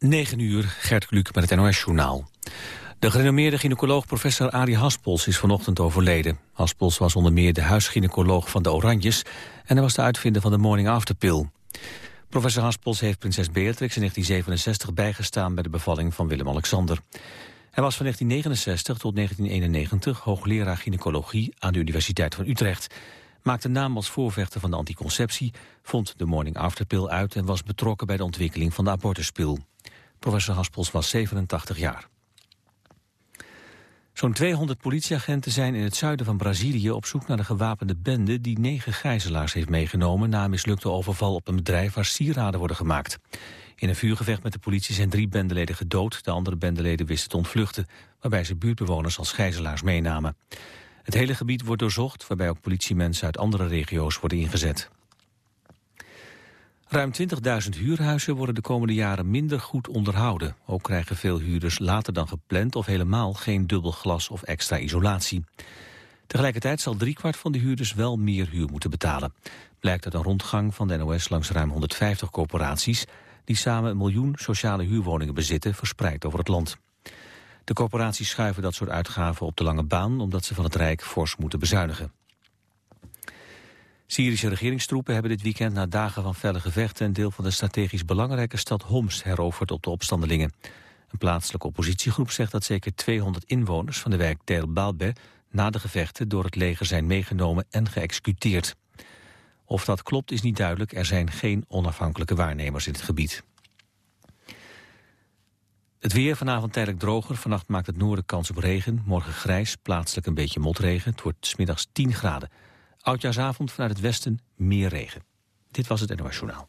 9 uur, Gert Kluk met het NOS-journaal. De gerenommeerde gynaecoloog professor Arie Haspels is vanochtend overleden. Haspels was onder meer de huisgynaecoloog van de Oranjes... en hij was de uitvinder van de Morning After Pill. Professor Haspels heeft prinses Beatrix in 1967 bijgestaan... bij de bevalling van Willem-Alexander. Hij was van 1969 tot 1991 hoogleraar gynaecologie... aan de Universiteit van Utrecht maakte naam als voorvechter van de anticonceptie, vond de morning after pill uit en was betrokken bij de ontwikkeling van de abortuspil. Professor Haspels was 87 jaar. Zo'n 200 politieagenten zijn in het zuiden van Brazilië op zoek naar de gewapende bende die negen gijzelaars heeft meegenomen na een mislukte overval op een bedrijf waar sieraden worden gemaakt. In een vuurgevecht met de politie zijn drie bendeleden gedood, de andere bendeleden wisten te ontvluchten, waarbij ze buurtbewoners als gijzelaars meenamen. Het hele gebied wordt doorzocht, waarbij ook politiemensen uit andere regio's worden ingezet. Ruim 20.000 huurhuizen worden de komende jaren minder goed onderhouden. Ook krijgen veel huurders later dan gepland of helemaal geen dubbel glas of extra isolatie. Tegelijkertijd zal driekwart van de huurders wel meer huur moeten betalen. Blijkt uit een rondgang van de NOS langs ruim 150 corporaties... die samen een miljoen sociale huurwoningen bezitten, verspreid over het land. De corporaties schuiven dat soort uitgaven op de lange baan... omdat ze van het Rijk fors moeten bezuinigen. Syrische regeringstroepen hebben dit weekend na dagen van felle gevechten... een deel van de strategisch belangrijke stad Homs heroverd op de opstandelingen. Een plaatselijke oppositiegroep zegt dat zeker 200 inwoners van de wijk Tel Balbe... na de gevechten door het leger zijn meegenomen en geëxecuteerd. Of dat klopt is niet duidelijk, er zijn geen onafhankelijke waarnemers in het gebied. Het weer vanavond tijdelijk droger. Vannacht maakt het noorden kans op regen. Morgen grijs, plaatselijk een beetje motregen. Het wordt smiddags 10 graden. Oudjaarsavond vanuit het westen meer regen. Dit was het NOS Journaal.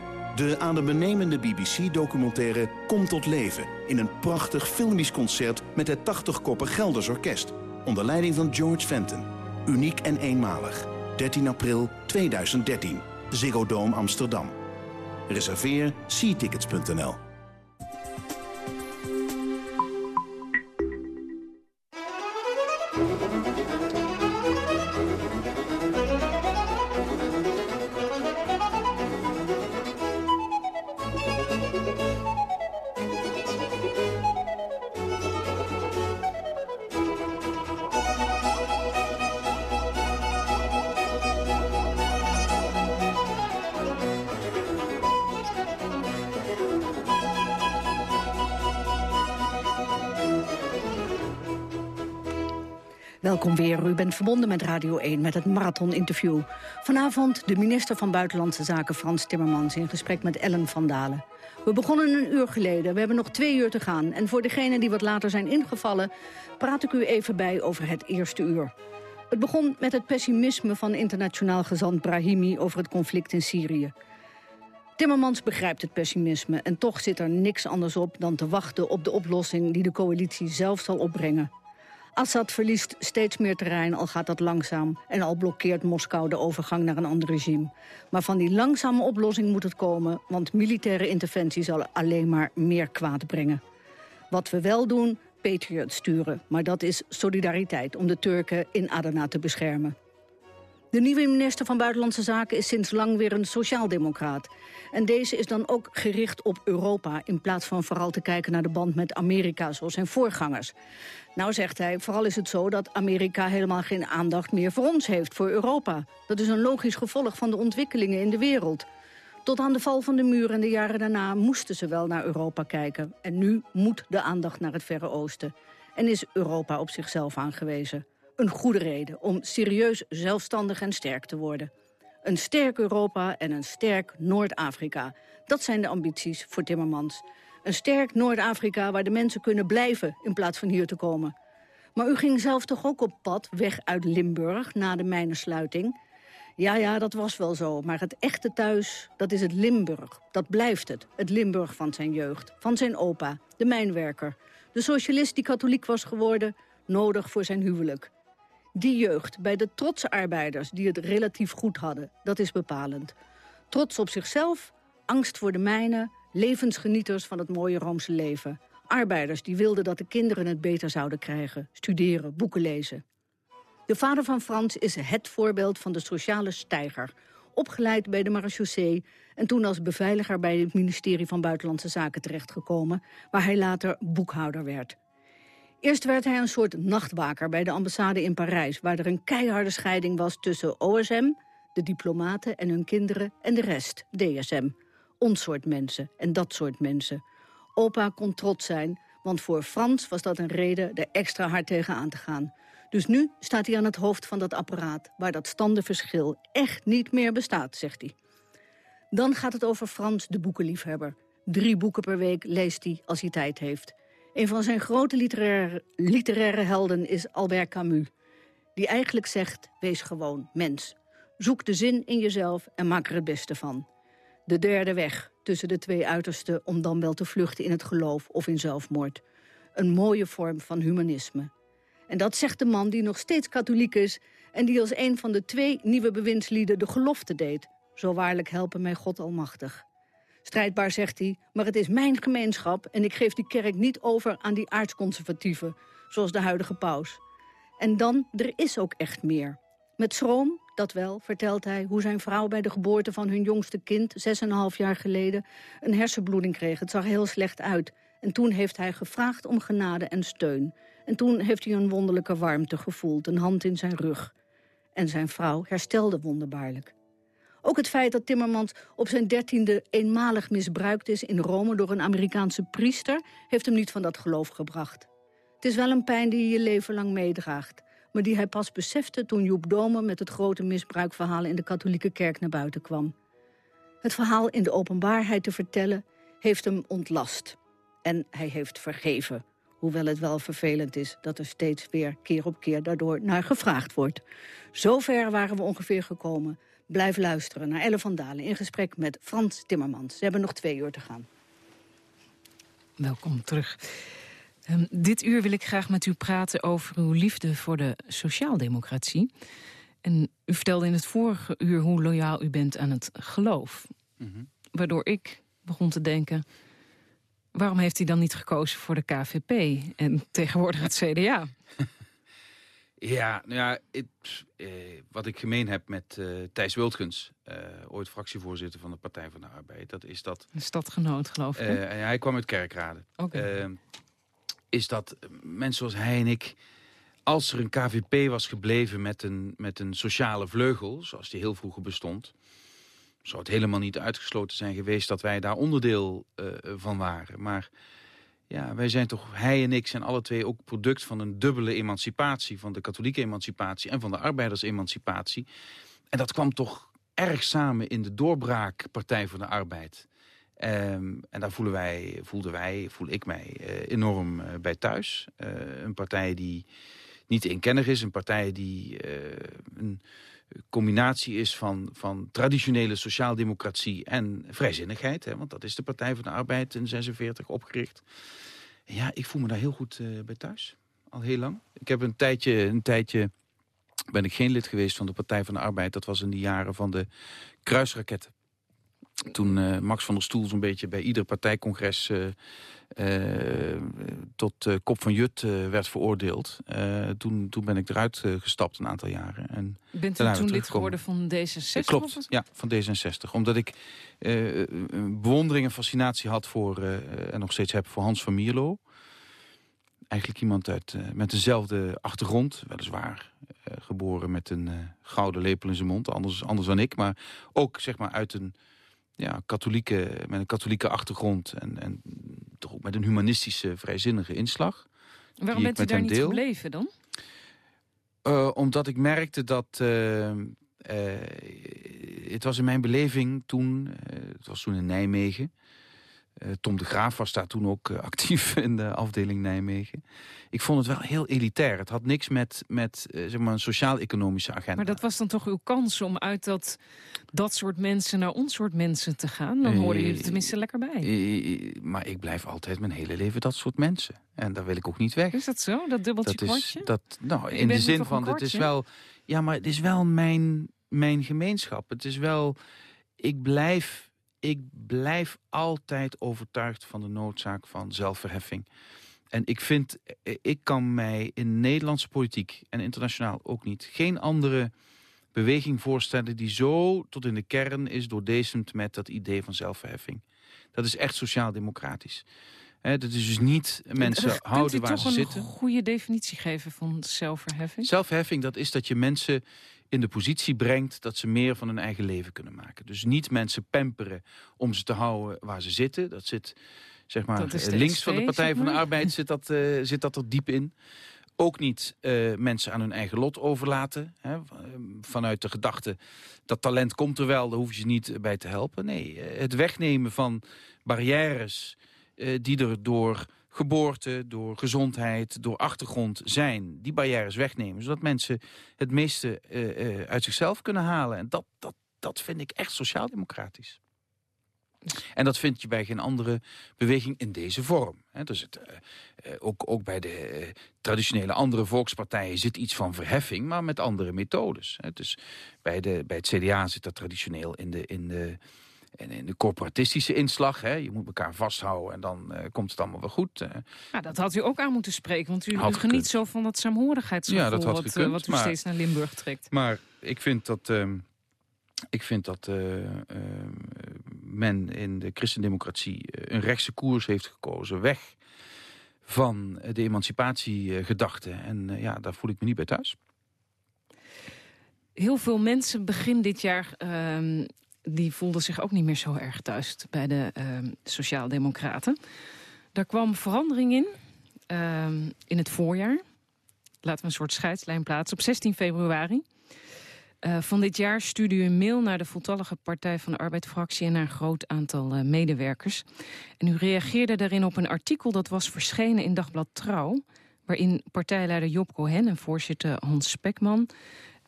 de aan de benemende BBC-documentaire Komt tot leven... in een prachtig filmisch concert met het 80-koppig Gelders Orkest... onder leiding van George Fenton. Uniek en eenmalig. 13 april 2013. Ziggo Dome Amsterdam. Reserveer seatickets.nl Welkom weer. U bent verbonden met Radio 1 met het marathon-interview. Vanavond de minister van Buitenlandse Zaken Frans Timmermans... in gesprek met Ellen van Dalen. We begonnen een uur geleden. We hebben nog twee uur te gaan. En voor degenen die wat later zijn ingevallen... praat ik u even bij over het eerste uur. Het begon met het pessimisme van internationaal gezant Brahimi... over het conflict in Syrië. Timmermans begrijpt het pessimisme en toch zit er niks anders op dan te wachten op de oplossing die de coalitie zelf zal opbrengen. Assad verliest steeds meer terrein, al gaat dat langzaam... en al blokkeert Moskou de overgang naar een ander regime. Maar van die langzame oplossing moet het komen... want militaire interventie zal alleen maar meer kwaad brengen. Wat we wel doen, Patriot sturen. Maar dat is solidariteit om de Turken in Adana te beschermen. De nieuwe minister van Buitenlandse Zaken is sinds lang weer een sociaaldemocraat. En deze is dan ook gericht op Europa... in plaats van vooral te kijken naar de band met Amerika, zoals zijn voorgangers. Nou, zegt hij, vooral is het zo dat Amerika helemaal geen aandacht meer voor ons heeft, voor Europa. Dat is een logisch gevolg van de ontwikkelingen in de wereld. Tot aan de val van de muur en de jaren daarna moesten ze wel naar Europa kijken. En nu moet de aandacht naar het Verre Oosten. En is Europa op zichzelf aangewezen. Een goede reden om serieus zelfstandig en sterk te worden. Een sterk Europa en een sterk Noord-Afrika. Dat zijn de ambities voor Timmermans. Een sterk Noord-Afrika waar de mensen kunnen blijven in plaats van hier te komen. Maar u ging zelf toch ook op pad weg uit Limburg na de mijnensluiting? Ja, ja, dat was wel zo. Maar het echte thuis, dat is het Limburg. Dat blijft het. Het Limburg van zijn jeugd. Van zijn opa, de mijnwerker. De socialist die katholiek was geworden, nodig voor zijn huwelijk. Die jeugd bij de trotse arbeiders die het relatief goed hadden, dat is bepalend. Trots op zichzelf, angst voor de mijnen, levensgenieters van het mooie Roomse leven. Arbeiders die wilden dat de kinderen het beter zouden krijgen. Studeren, boeken lezen. De vader van Frans is het voorbeeld van de sociale steiger. Opgeleid bij de marechaussee en toen als beveiliger bij het ministerie van Buitenlandse Zaken terechtgekomen, waar hij later boekhouder werd. Eerst werd hij een soort nachtwaker bij de ambassade in Parijs... waar er een keiharde scheiding was tussen OSM, de diplomaten en hun kinderen... en de rest, DSM. Ons soort mensen en dat soort mensen. Opa kon trots zijn, want voor Frans was dat een reden... er extra hard tegen aan te gaan. Dus nu staat hij aan het hoofd van dat apparaat... waar dat standenverschil echt niet meer bestaat, zegt hij. Dan gaat het over Frans, de boekenliefhebber. Drie boeken per week leest hij als hij tijd heeft. Een van zijn grote literaire, literaire helden is Albert Camus. Die eigenlijk zegt, wees gewoon mens. Zoek de zin in jezelf en maak er het beste van. De derde weg tussen de twee uitersten om dan wel te vluchten in het geloof of in zelfmoord. Een mooie vorm van humanisme. En dat zegt de man die nog steeds katholiek is... en die als een van de twee nieuwe bewindslieden de gelofte deed. Zo waarlijk helpen mij God almachtig. Strijdbaar zegt hij, maar het is mijn gemeenschap... en ik geef die kerk niet over aan die aardsconservatieven... zoals de huidige paus. En dan, er is ook echt meer. Met schroom, dat wel, vertelt hij... hoe zijn vrouw bij de geboorte van hun jongste kind... zes en een half jaar geleden, een hersenbloeding kreeg. Het zag heel slecht uit. En toen heeft hij gevraagd om genade en steun. En toen heeft hij een wonderlijke warmte gevoeld, een hand in zijn rug. En zijn vrouw herstelde wonderbaarlijk. Ook het feit dat Timmermans op zijn dertiende eenmalig misbruikt is in Rome door een Amerikaanse priester, heeft hem niet van dat geloof gebracht. Het is wel een pijn die je je leven lang meedraagt, maar die hij pas besefte toen Joep Domen met het grote misbruikverhaal in de katholieke kerk naar buiten kwam. Het verhaal in de openbaarheid te vertellen heeft hem ontlast. En hij heeft vergeven, hoewel het wel vervelend is dat er steeds weer keer op keer daardoor naar gevraagd wordt. Zover waren we ongeveer gekomen. Blijf luisteren naar Elle van Dalen in gesprek met Frans Timmermans. Ze hebben nog twee uur te gaan. Welkom terug. Um, dit uur wil ik graag met u praten over uw liefde voor de sociaaldemocratie. En u vertelde in het vorige uur hoe loyaal u bent aan het geloof. Mm -hmm. Waardoor ik begon te denken... waarom heeft hij dan niet gekozen voor de KVP en tegenwoordig het CDA? Ja, nou ja, het, eh, wat ik gemeen heb met uh, Thijs Wildgens, uh, ooit fractievoorzitter van de Partij van de Arbeid, dat is dat... Een stadgenoot, geloof ik. Uh, hij kwam uit Kerkrade. Okay. is dat mensen zoals hij en ik, als er een KVP was gebleven met een, met een sociale vleugel, zoals die heel vroeger bestond, zou het helemaal niet uitgesloten zijn geweest dat wij daar onderdeel van waren. Maar ja, wij zijn toch, hij en ik zijn alle twee ook product van een dubbele emancipatie. Van de katholieke emancipatie en van de arbeidersemancipatie. En dat kwam toch erg samen in de doorbraak Partij voor de Arbeid. Um, en daar voelen wij, voelden wij, voel ik mij uh, enorm uh, bij thuis. Uh, een partij die niet inkennig is, een partij die een combinatie is van, van traditionele sociaaldemocratie en vrijzinnigheid. Hè, want dat is de Partij van de Arbeid in 46 opgericht. Ja, ik voel me daar heel goed uh, bij thuis. Al heel lang. Ik heb een tijdje, een tijdje ben ik geen lid geweest van de Partij van de Arbeid. Dat was in de jaren van de kruisraketten. Toen uh, Max van der Stoel zo'n beetje bij ieder partijcongres uh, uh, tot kop van Jut werd veroordeeld. toen, toen ben ik eruit gestapt een aantal jaren. En Bent u toen lid geworden van D66? Klopt, ja, van D66. Omdat ik bewondering en fascinatie had voor, en nog steeds heb voor Hans van Mierlo. Eigenlijk iemand uit, met dezelfde achtergrond, weliswaar geboren met een gouden lepel in zijn mond. Anders, anders dan ik, maar ook zeg maar uit een ja, katholieke, met een katholieke achtergrond en, en toch ook met een humanistische, vrijzinnige inslag. Waarom bent u daar niet deel. gebleven dan? Uh, omdat ik merkte dat... Uh, het was in mijn beleving toen, het was toen in Nijmegen... Eh, Tom de Graaf was daar toen ook eh, actief in de afdeling Nijmegen. Ik vond het wel heel elitair. Het had niks met, met uh, zeg maar een sociaal-economische agenda. Maar dat was dan toch uw kans om uit dat, dat soort mensen naar ons soort mensen te gaan? Dan horen jullie tenminste lekker bij. maar ik blijf altijd mijn hele leven dat soort mensen. En daar wil ik ook niet weg. Is dat zo? Dat dubbeltje dat is, dat, nou, In de zin van, het is wel... Ja, maar het is wel mijn, mijn gemeenschap. Het is wel... Ik blijf ik blijf altijd overtuigd van de noodzaak van zelfverheffing. En ik vind, eh, ik kan mij in Nederlandse politiek en internationaal ook niet... geen andere beweging voorstellen die zo tot in de kern is doordezemd met dat idee van zelfverheffing. Dat is echt sociaal-democratisch. dat is dus niet mensen houden waar ze zitten. Kunt u toch een goede definitie geven van zelfverheffing? Zelfverheffing, dat is dat je mensen in de positie brengt dat ze meer van hun eigen leven kunnen maken. Dus niet mensen pamperen om ze te houden waar ze zitten. Dat zit zeg maar links van de Partij van de Arbeid zit dat, uh, zit dat er diep in. Ook niet uh, mensen aan hun eigen lot overlaten. Hè, vanuit de gedachte dat talent komt er wel, daar hoef je ze niet bij te helpen. Nee, eh, het wegnemen van barrières die er door geboorte, door gezondheid, door achtergrond zijn. Die barrières wegnemen, zodat mensen het meeste uh, uh, uit zichzelf kunnen halen. En dat, dat, dat vind ik echt sociaal-democratisch. En dat vind je bij geen andere beweging in deze vorm. dus het, uh, ook, ook bij de traditionele andere volkspartijen zit iets van verheffing, maar met andere methodes. Dus bij, de, bij het CDA zit dat traditioneel in de, in de en in de corporatistische inslag, hè, je moet elkaar vasthouden en dan uh, komt het allemaal wel goed. Uh. Ja, dat had u ook aan moeten spreken, want u, u geniet zo van dat saamhorigheidsgevoel ja, dat had wat, gekund, uh, wat u maar, steeds naar Limburg trekt. Maar ik vind dat, uh, ik vind dat men in de christendemocratie een rechtse koers heeft gekozen, weg van de emancipatiegedachte. En ja, daar voel ik me niet bij thuis. Heel veel mensen begin dit jaar ehm, die voelde zich ook niet meer zo erg thuis bij de uh, Sociaaldemocraten. Daar kwam verandering in, uh, in het voorjaar. Laten we een soort scheidslijn plaatsen. Op 16 februari uh, van dit jaar stuurde u een mail naar de voltallige Partij van de Arbeid-fractie... en naar een groot aantal uh, medewerkers. En u reageerde daarin op een artikel dat was verschenen in Dagblad Trouw... waarin partijleider Job Cohen en voorzitter Hans Spekman...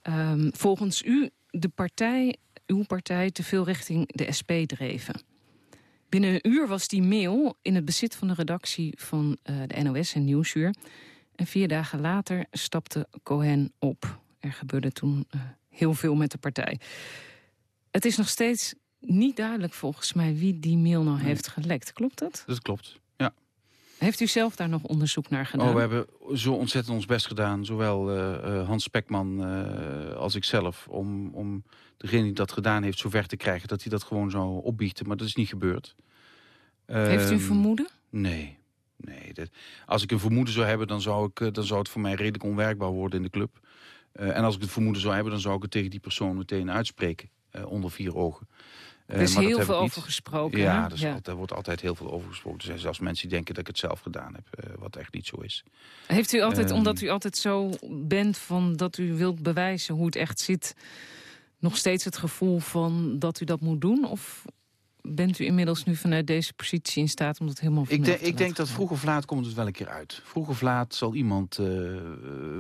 Um, volgens u de partij uw partij te veel richting de SP dreven. Binnen een uur was die mail in het bezit van de redactie van uh, de NOS en Nieuwsuur. En vier dagen later stapte Cohen op. Er gebeurde toen uh, heel veel met de partij. Het is nog steeds niet duidelijk volgens mij wie die mail nou heeft gelekt. Klopt dat? Dat klopt. Heeft u zelf daar nog onderzoek naar gedaan? Oh, we hebben zo ontzettend ons best gedaan. Zowel uh, Hans Spekman uh, als ik zelf. Om, om degene die dat gedaan heeft zover te krijgen dat hij dat gewoon zou opbiechten. Maar dat is niet gebeurd. Heeft u ehm, vermoeden? Nee. nee dat, als ik een vermoeden zou hebben, dan zou, ik, dan zou het voor mij redelijk onwerkbaar worden in de club. en als ik het vermoeden zou hebben, dan zou ik het tegen die persoon meteen uitspreken. onder vier ogen. Er is heel veel over gesproken. Ja, er, ja. Altijd, wordt altijd heel veel over gesproken. Er zijn zelfs mensen die denken dat ik het zelf gedaan heb, uh, wat echt niet zo is. Heeft u altijd, um, omdat u altijd zo bent van dat u wilt bewijzen hoe het echt zit, nog steeds het gevoel van dat u dat moet doen? Of bent u inmiddels nu vanuit deze positie in staat om dat helemaal Ik, de, ik denk dat vroeg of laat komt het wel een keer uit. Vroeg of laat zal iemand uh,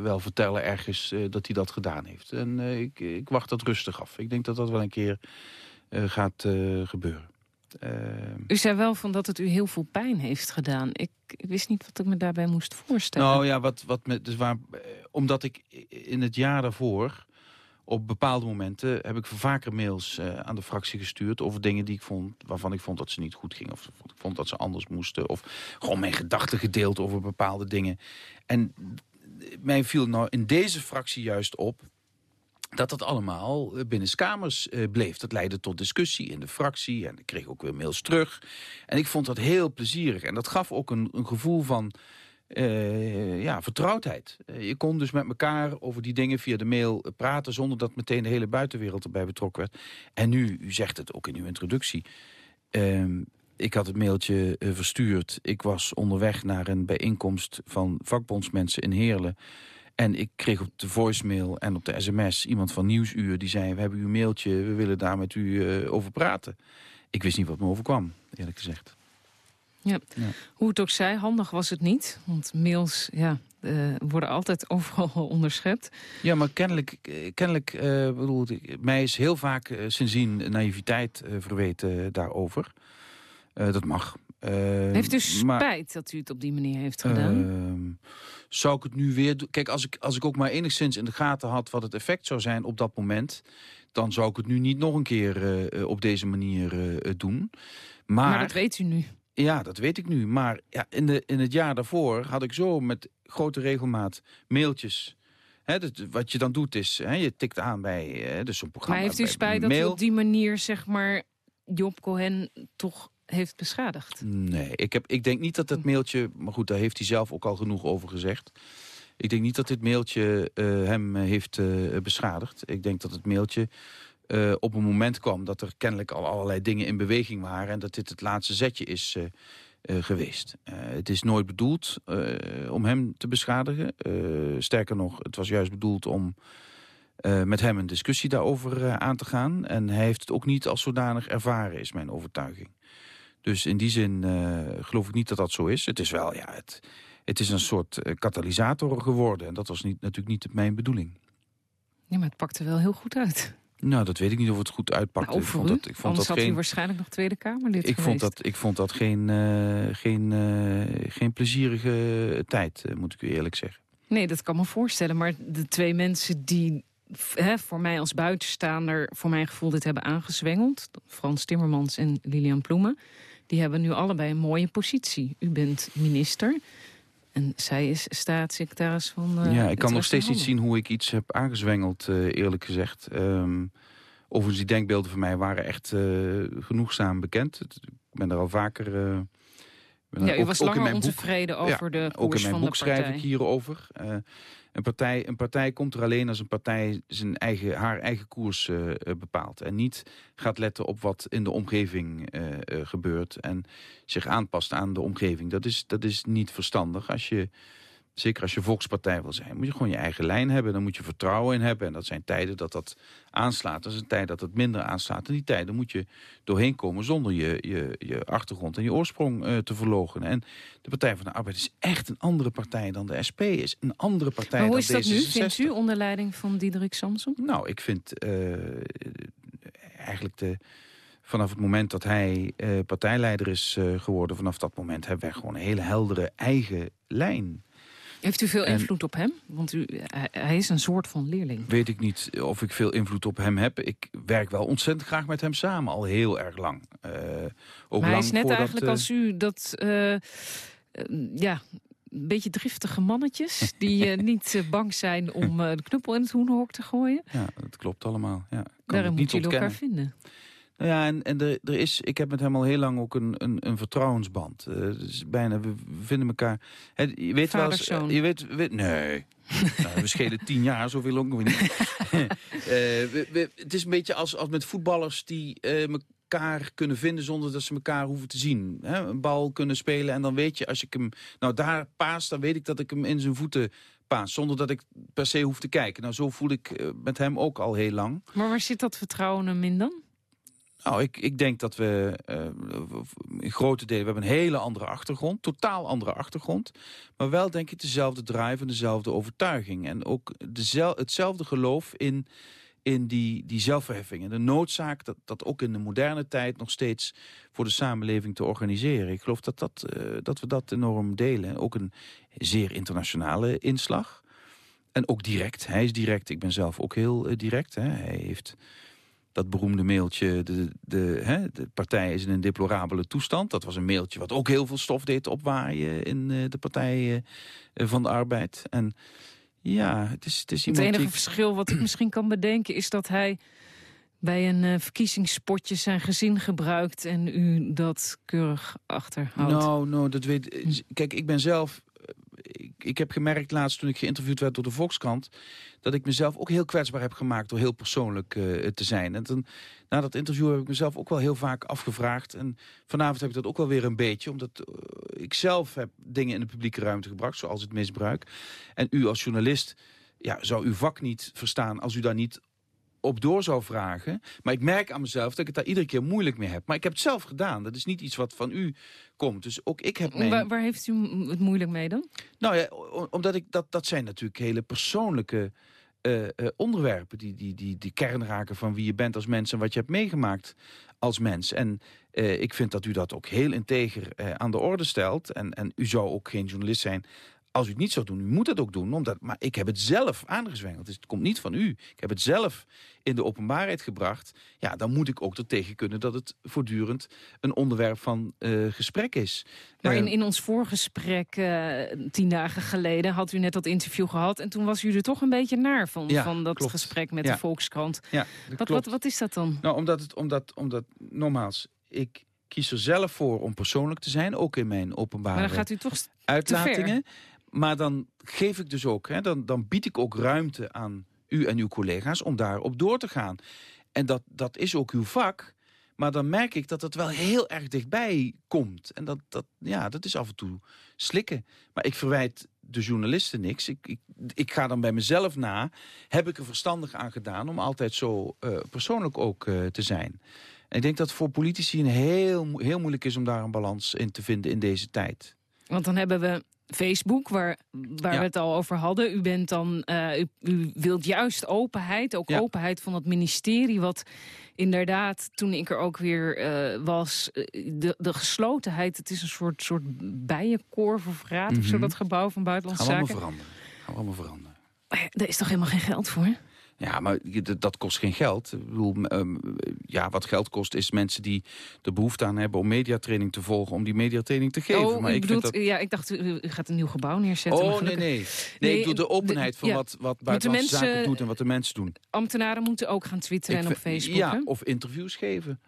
wel vertellen ergens uh, dat hij dat gedaan heeft. En ik, ik wacht dat rustig af. Ik denk dat dat wel een keer gaat uh, gebeuren. Uh, u zei wel van dat het u heel veel pijn heeft gedaan. Ik, ik, wist niet wat ik me daarbij moest voorstellen. Nou ja, wat, wat me, dus waar, omdat ik in het jaar daarvoor op bepaalde momenten heb ik vaker mails uh, aan de fractie gestuurd over dingen die ik vond, waarvan ik vond dat ze niet goed gingen. Of ik vond dat ze anders moesten. Of gewoon mijn gedachten gedeeld over bepaalde dingen. En mij viel nou in deze fractie juist op dat dat allemaal eh, binnen kamers uh, bleef. Dat leidde tot discussie in de fractie en ik kreeg ook weer mails terug. En ik vond dat heel plezierig. En dat gaf ook een, een gevoel van ja, vertrouwdheid. je kon dus met elkaar over die dingen via de mail praten... zonder dat meteen de hele buitenwereld erbij betrokken werd. En nu, u zegt het ook in uw introductie... Ehm, ik had het mailtje verstuurd. Ik was onderweg naar een bijeenkomst van vakbondsmensen in Heerlen. En ik kreeg op de voicemail en op de sms iemand van Nieuwsuur... die zei, we hebben uw mailtje, we willen daar met u over praten. Ik wist niet wat me overkwam, eerlijk gezegd. Ja. Hoe het ook zij, handig was het niet. Want mails ja, uh, worden altijd overal onderschept. Ja, maar kennelijk, eh, kennelijk uh, bedoel, mij is heel vaak uh, sindsdien naïviteit verweten daarover. dat mag. heeft u spijt dat u het op die manier heeft gedaan? Zou ik het nu weer doen? Kijk, als ik, als ik ook maar enigszins in de gaten had wat het effect zou zijn op dat moment... dan zou ik het nu niet nog een keer op deze manier doen. Maar, maar dat weet u nu. Ja, dat weet ik nu. Maar ja, in, de, in het jaar daarvoor had ik zo met grote regelmaat mailtjes... He, wat je dan doet is, he, je tikt aan bij dus zo'n programma. Maar heeft u spijt dat u op die manier, zeg maar, Job Cohen toch heeft beschadigd? Nee, ik, heb, ik denk niet dat dat mailtje... Maar goed, daar heeft hij zelf ook al genoeg over gezegd. Ik denk niet dat dit mailtje uh, hem heeft uh, beschadigd. Ik denk dat het mailtje uh, op een moment kwam dat er kennelijk al allerlei dingen in beweging waren... en dat dit het laatste zetje is geweest. het is nooit bedoeld om hem te beschadigen. sterker nog, het was juist bedoeld om met hem een discussie daarover aan te gaan. En hij heeft het ook niet als zodanig ervaren, is mijn overtuiging. Dus in die zin geloof ik niet dat dat zo is. Het is wel, ja, het, het is een soort katalysator geworden. En dat was niet, natuurlijk niet mijn bedoeling. Ja, maar het pakte wel heel goed uit. Nou, dat weet ik niet of het goed uitpakte. Nou, ik vond dat, ik vond dat had geen... u waarschijnlijk nog Tweede Kamerlid ik vond dat Ik vond dat geen, uh, geen, uh, geen plezierige tijd, uh, moet ik u eerlijk zeggen. Nee, dat kan me voorstellen. Maar de twee mensen die hè, voor mij als buitenstaander... voor mijn gevoel dit hebben aangezwengeld... Frans Timmermans en Lilian Ploemen... die hebben nu allebei een mooie positie. U bent minister... En zij is staatssecretaris van uh, Ja, ik kan nog steeds niet zien hoe ik iets heb aangezwengeld, uh, eerlijk gezegd. Um, overigens, die denkbeelden van mij waren echt uh, genoegzaam bekend. Ik ben er al vaker... ja, u ook, was langer ontevreden over de koers Ook in mijn boek schrijf ik hierover. Een partij, een partij komt er alleen als een partij zijn eigen, haar eigen koers uh, bepaalt. En niet gaat letten op wat in de omgeving uh, gebeurt. En zich aanpast aan de omgeving. Dat is, dat is niet verstandig als je Zeker als je volkspartij wil zijn, moet je gewoon je eigen lijn hebben. Dan moet je vertrouwen in hebben. En dat zijn tijden dat dat aanslaat. Dat is een tijd dat het minder aanslaat. En die tijden moet je doorheen komen zonder je, je, je achtergrond en je oorsprong uh, te verlogenen. En de Partij van de Arbeid is echt een andere partij dan de SP is. Een andere partij maar hoe is dat nu, vindt u, onder leiding van Diederik Samson? Nou, ik vind uh, eigenlijk de vanaf het moment dat hij uh, partijleider is uh, geworden... vanaf dat moment hebben wij gewoon een hele heldere eigen lijn. Heeft u veel invloed op hem? Want u, hij, is een soort van leerling. Weet ik niet of ik veel invloed op hem heb. Ik werk wel ontzettend graag met hem samen, al heel erg lang. Uh, ook maar hij is net eigenlijk uh, als u dat... Uh, ja, een beetje driftige mannetjes... die niet bang zijn om de knuppel in het hoenderhok te gooien. Ja, dat klopt allemaal. Ja, kan Daarom moeten jullie elkaar vinden. Nou ja, en, en er, er is, ik heb met hem al heel lang ook een, een, een vertrouwensband. Uh, dus bijna, we vinden elkaar... Hè, je weet wel eens, je weet, weet, nee, nou, we schelen tien jaar, zoveel ook nog niet. uh, we, we, het is een beetje als, als met voetballers die uh, elkaar kunnen vinden zonder dat ze elkaar hoeven te zien. Een bal kunnen spelen en dan weet je, als ik hem nou daar paas, dan weet ik dat ik hem in zijn voeten paas. Zonder dat ik per se hoef te kijken. Nou, zo voel ik met hem ook al heel lang. Maar waar zit dat vertrouwen hem in dan? Nou, ik, ik denk dat we uh, in grote delen... we hebben een hele andere achtergrond, totaal andere achtergrond. Maar wel denk ik dezelfde drive en dezelfde overtuiging. En ook dezel, hetzelfde geloof in, in die, die zelfverheffing. En de noodzaak dat, dat ook in de moderne tijd nog steeds... voor de samenleving te organiseren. Ik geloof dat, dat, uh, dat we dat enorm delen. Ook een zeer internationale inslag. En ook direct. Hij is direct. Ik ben zelf ook heel uh, direct. Hè. Hij heeft dat beroemde mailtje, de, de, hè, de partij is in een deplorabele toestand. Dat was een mailtje wat ook heel veel stof deed opwaaien in uh, de Partij uh, van de Arbeid. En ja, het is, het is Het enige verschil wat ik misschien kan bedenken is dat hij bij een verkiezingspotje zijn gezin gebruikt en u dat keurig achterhoudt. Nou, nou, dat weet... Kijk, ik ben zelf ik heb gemerkt laatst toen ik geïnterviewd werd door de Volkskrant... dat ik mezelf ook heel kwetsbaar heb gemaakt door heel persoonlijk uh, te zijn. En toen, na dat interview heb ik mezelf ook wel heel vaak afgevraagd. En vanavond heb ik dat ook wel weer een beetje. Omdat uh, ik zelf heb dingen in de publieke ruimte gebracht, zoals het misbruik. En u als journalist ja, zou uw vak niet verstaan als u daar niet op door zou vragen. Maar ik merk aan mezelf dat ik het daar iedere keer moeilijk mee heb. Maar ik heb het zelf gedaan. Dat is niet iets wat van u komt. Dus ook ik heb mijn... waar, heeft u het moeilijk mee dan? Nou ja, omdat ik dat, dat zijn natuurlijk hele persoonlijke uh, uh, onderwerpen. Die, die, die, die kern raken van wie je bent als mens en wat je hebt meegemaakt als mens. En uh, ik vind dat u dat ook heel integer aan de orde stelt. En, en u zou ook geen journalist zijn als u het niet zou doen, u moet het ook doen. Omdat, maar ik heb het zelf aangezwengeld. Dus het komt niet van u. Ik heb het zelf in de openbaarheid gebracht. Ja, dan moet ik ook er tegen kunnen dat het voortdurend een onderwerp van uh, gesprek is. Maar in, eh, in ons voorgesprek uh, tien dagen geleden had u net dat interview gehad. En toen was u er toch een beetje naar van, ja, van dat gesprek met de Volkskrant. Ja, wat, wat, wat is dat dan? Nou, omdat het, omdat, omdat nogmaals, ik kies er zelf voor om persoonlijk te zijn, ook in mijn openbare maar dan gaat u toch uitlatingen. Maar dan geef ik dus ook, hè, dan, dan bied ik ook ruimte aan u en uw collega's om daarop door te gaan. En dat, dat is ook uw vak. Maar dan merk ik dat het wel heel erg dichtbij komt. En dat, dat, ja, dat is af en toe slikken. Maar ik verwijt de journalisten niks. Ik, ik, ik ga dan bij mezelf na. Heb ik er verstandig aan gedaan om altijd zo uh, persoonlijk ook uh, te zijn. En ik denk dat voor politici een heel, heel moeilijk is om daar een balans in te vinden in deze tijd. Want dan hebben we Facebook, waar, waar we het al over hadden. U, bent dan, uh, u, u, wilt juist openheid, ook openheid van het ministerie... wat inderdaad, toen ik er ook weer uh, was, eh, de, de geslotenheid... het is een soort, soort bijenkorf of raad mm -hmm. of zo, mhm. dat gebouw van Buitenlandse Gaan Zaken. Allemaal veranderen. Gaan we allemaal veranderen. Daar is toch helemaal geen geld voor? Ja, maar dat kost geen geld. Ik bedoel, um, ja, wat geld kost is mensen die de behoefte aan hebben om mediatraining te volgen, om die mediatraining te geven. Oh, maar ik bedoelt, dat... ja, ik dacht, u gaat een nieuw gebouw neerzetten. Oh, nee, nee, nee. Nee, ik doe de openheid de, van ja. wat, wat buitenlandse mensen, zaken doet en wat de mensen doen. Ambtenaren moeten ook gaan twitteren ik en op Facebook. Ja, of interviews geven.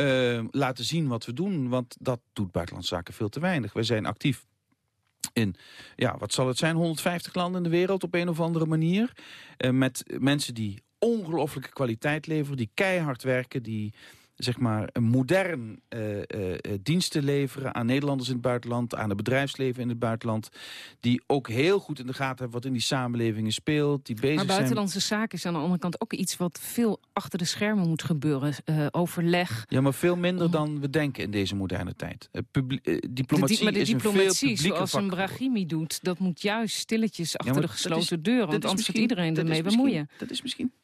Uh, laten zien wat we doen, want dat doet buitenlandse zaken veel te weinig. Wij zijn actief in, ja, wat zal het zijn, 150 landen in de wereld op een of andere manier. Uh, met mensen die ongelooflijke kwaliteit leveren, die keihard werken, die zeg maar, een modern uh, uh, diensten leveren aan Nederlanders in het buitenland, aan het bedrijfsleven in het buitenland, die ook heel goed in de gaten hebben wat in die samenlevingen speelt, die bezig Maar buitenlandse zijn... zaken is aan de andere kant ook iets wat veel achter de schermen moet gebeuren, uh, overleg. Ja, maar veel minder dan we denken in deze moderne tijd. diplomatie de, maar de is diplomatie, een veel zoals een Brahimi doet, dat moet juist stilletjes achter ja, de gesloten is, deuren, want anders gaat iedereen ermee bemoeien. Dat is misschien 10%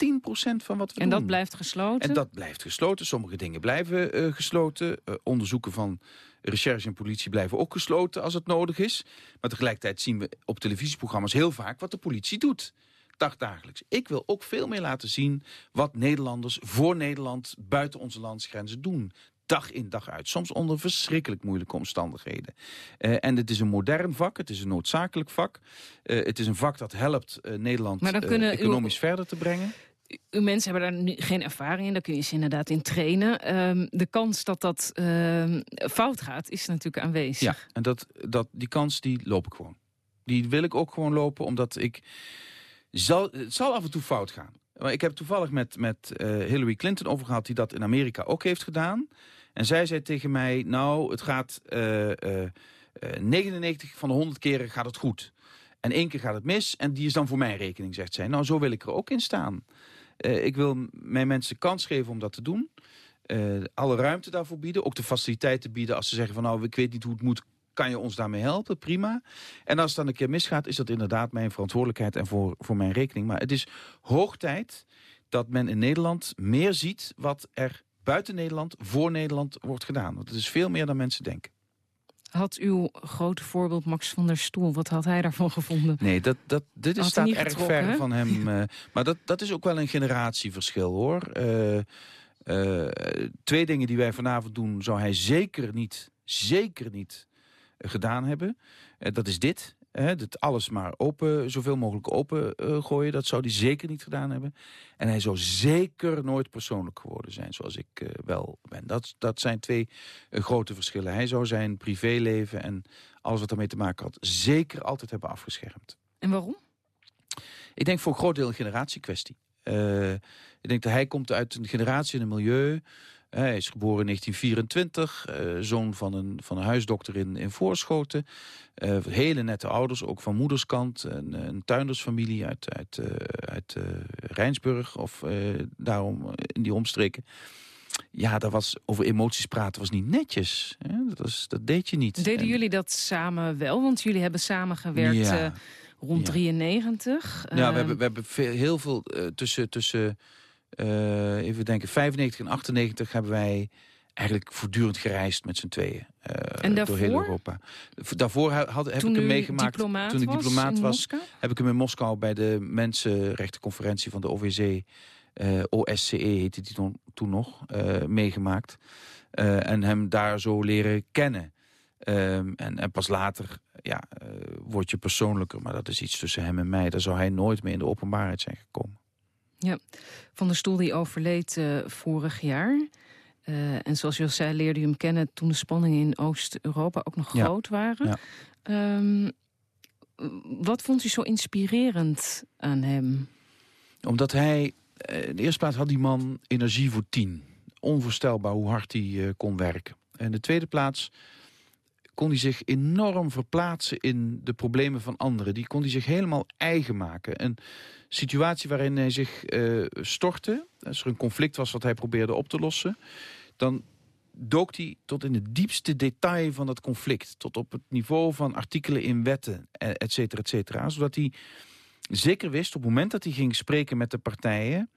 van wat we en doen. dat blijft gesloten? En dat blijft gesloten. Sommige dingen blijven uh, gesloten. Uh, onderzoeken van recherche en politie blijven ook gesloten als het nodig is. Maar tegelijkertijd zien we op televisieprogramma's heel vaak wat de politie doet. Dagdagelijks. Ik wil ook veel meer laten zien wat Nederlanders voor Nederland buiten onze landsgrenzen doen dag in dag uit. Soms onder verschrikkelijk moeilijke omstandigheden. Uh, en het is een modern vak, het is een noodzakelijk vak. Uh, het is een vak dat helpt uh, Nederland economisch uw... verder te brengen uw mensen hebben daar nu geen ervaring in. Daar kun je ze inderdaad in trainen. Um, de kans dat dat uh, fout gaat is natuurlijk aanwezig. Ja, en dat, dat, die kans die loop ik gewoon. Die wil ik ook gewoon lopen, omdat ik... Zal, het zal af en toe fout gaan. Maar ik heb toevallig met, met uh, Hillary Clinton over gehad... die dat in Amerika ook heeft gedaan. En zij zei tegen mij... nou, het gaat... Uh, uh, 99 van de 100 keren gaat het goed. En één keer gaat het mis en die is dan voor mijn rekening, zegt zij. Nou, zo wil ik er ook in staan. Uh, ik wil mijn mensen kans geven om dat te doen. Uh, alle ruimte daarvoor bieden. Ook de faciliteiten bieden als ze zeggen van nou, ik weet niet hoe het moet. Kan je ons daarmee helpen? Prima. En als het dan een keer misgaat, is dat inderdaad mijn verantwoordelijkheid en voor, voor mijn rekening. Maar het is hoog tijd dat men in Nederland meer ziet wat er buiten Nederland voor Nederland wordt gedaan. Want het is veel meer dan mensen denken. Had uw grote voorbeeld Max van der Stoel, wat had hij daarvan gevonden? Nee, dat, dat, dit is staat erg ver van hem. Uh, maar dat, dat is ook wel een generatieverschil hoor. Uh, uh, twee dingen die wij vanavond doen zou hij zeker niet, zeker niet gedaan hebben. dat is dit. Hè, dat alles maar open, zoveel mogelijk open uh, gooien. Dat zou hij zeker niet gedaan hebben. En hij zou zeker nooit persoonlijk geworden zijn zoals ik uh, wel ben. Dat, dat zijn twee uh, grote verschillen. Hij zou zijn privéleven en alles wat daarmee te maken had, zeker altijd hebben afgeschermd. En waarom? Ik denk voor een groot deel een generatiekwestie. Ik denk dat hij komt uit een generatie in een milieu. Hij is geboren in 1924, uh, eh, zoon van een, van een huisdokter in, in Voorschoten. Uh, hele nette ouders, ook van moederskant. Een, een tuindersfamilie uit, uit, uh, uit Rijnsburg of daarom in die omstreken. Ja, dat was, over emoties praten was niet netjes. Hè? Dat, was, dat deed je niet. Deden jullie dat samen wel? Want jullie hebben samengewerkt ja. rond ja. 93. Ja, we hebben, we hebben veel, heel veel tussen... tussen uh, even denken, 95 en 98 hebben wij eigenlijk voortdurend gereisd met z'n tweeën. Uh, door heel Europa. Daarvoor had, heb ik hem meegemaakt. Toen ik diplomaat was, heb ik hem in Moskou bij de Mensenrechtenconferentie van de OVC, uh, eh, OSCE heette die toen, toen nog, meegemaakt. en hem daar zo leren kennen. Um, en, en, pas later ja, word je persoonlijker, maar dat is iets tussen hem en mij. Daar zou hij nooit meer in de openbaarheid zijn gekomen. Ja, Van der Stoel die overleed uh, vorig jaar. Uh, en zoals je al zei, leerde u hem kennen toen de spanningen in Oost-Europa ook nog groot waren. Ja. Um, wat vond u zo inspirerend aan hem? Omdat hij, eh, in de eerste plaats had die man energie voor tien. Onvoorstelbaar hoe hard hij uh, kon werken. En in de tweede plaats kon hij zich enorm verplaatsen in de problemen van anderen. Die kon hij zich helemaal eigen maken. Een situatie waarin hij zich uh, stortte, als er een conflict was wat hij probeerde op te lossen... dan dook hij tot in het diepste detail van dat conflict. Tot op het niveau van artikelen in wetten, eh, et cetera, et cetera. Zodat hij zeker wist, op het moment dat hij ging spreken met de partijen...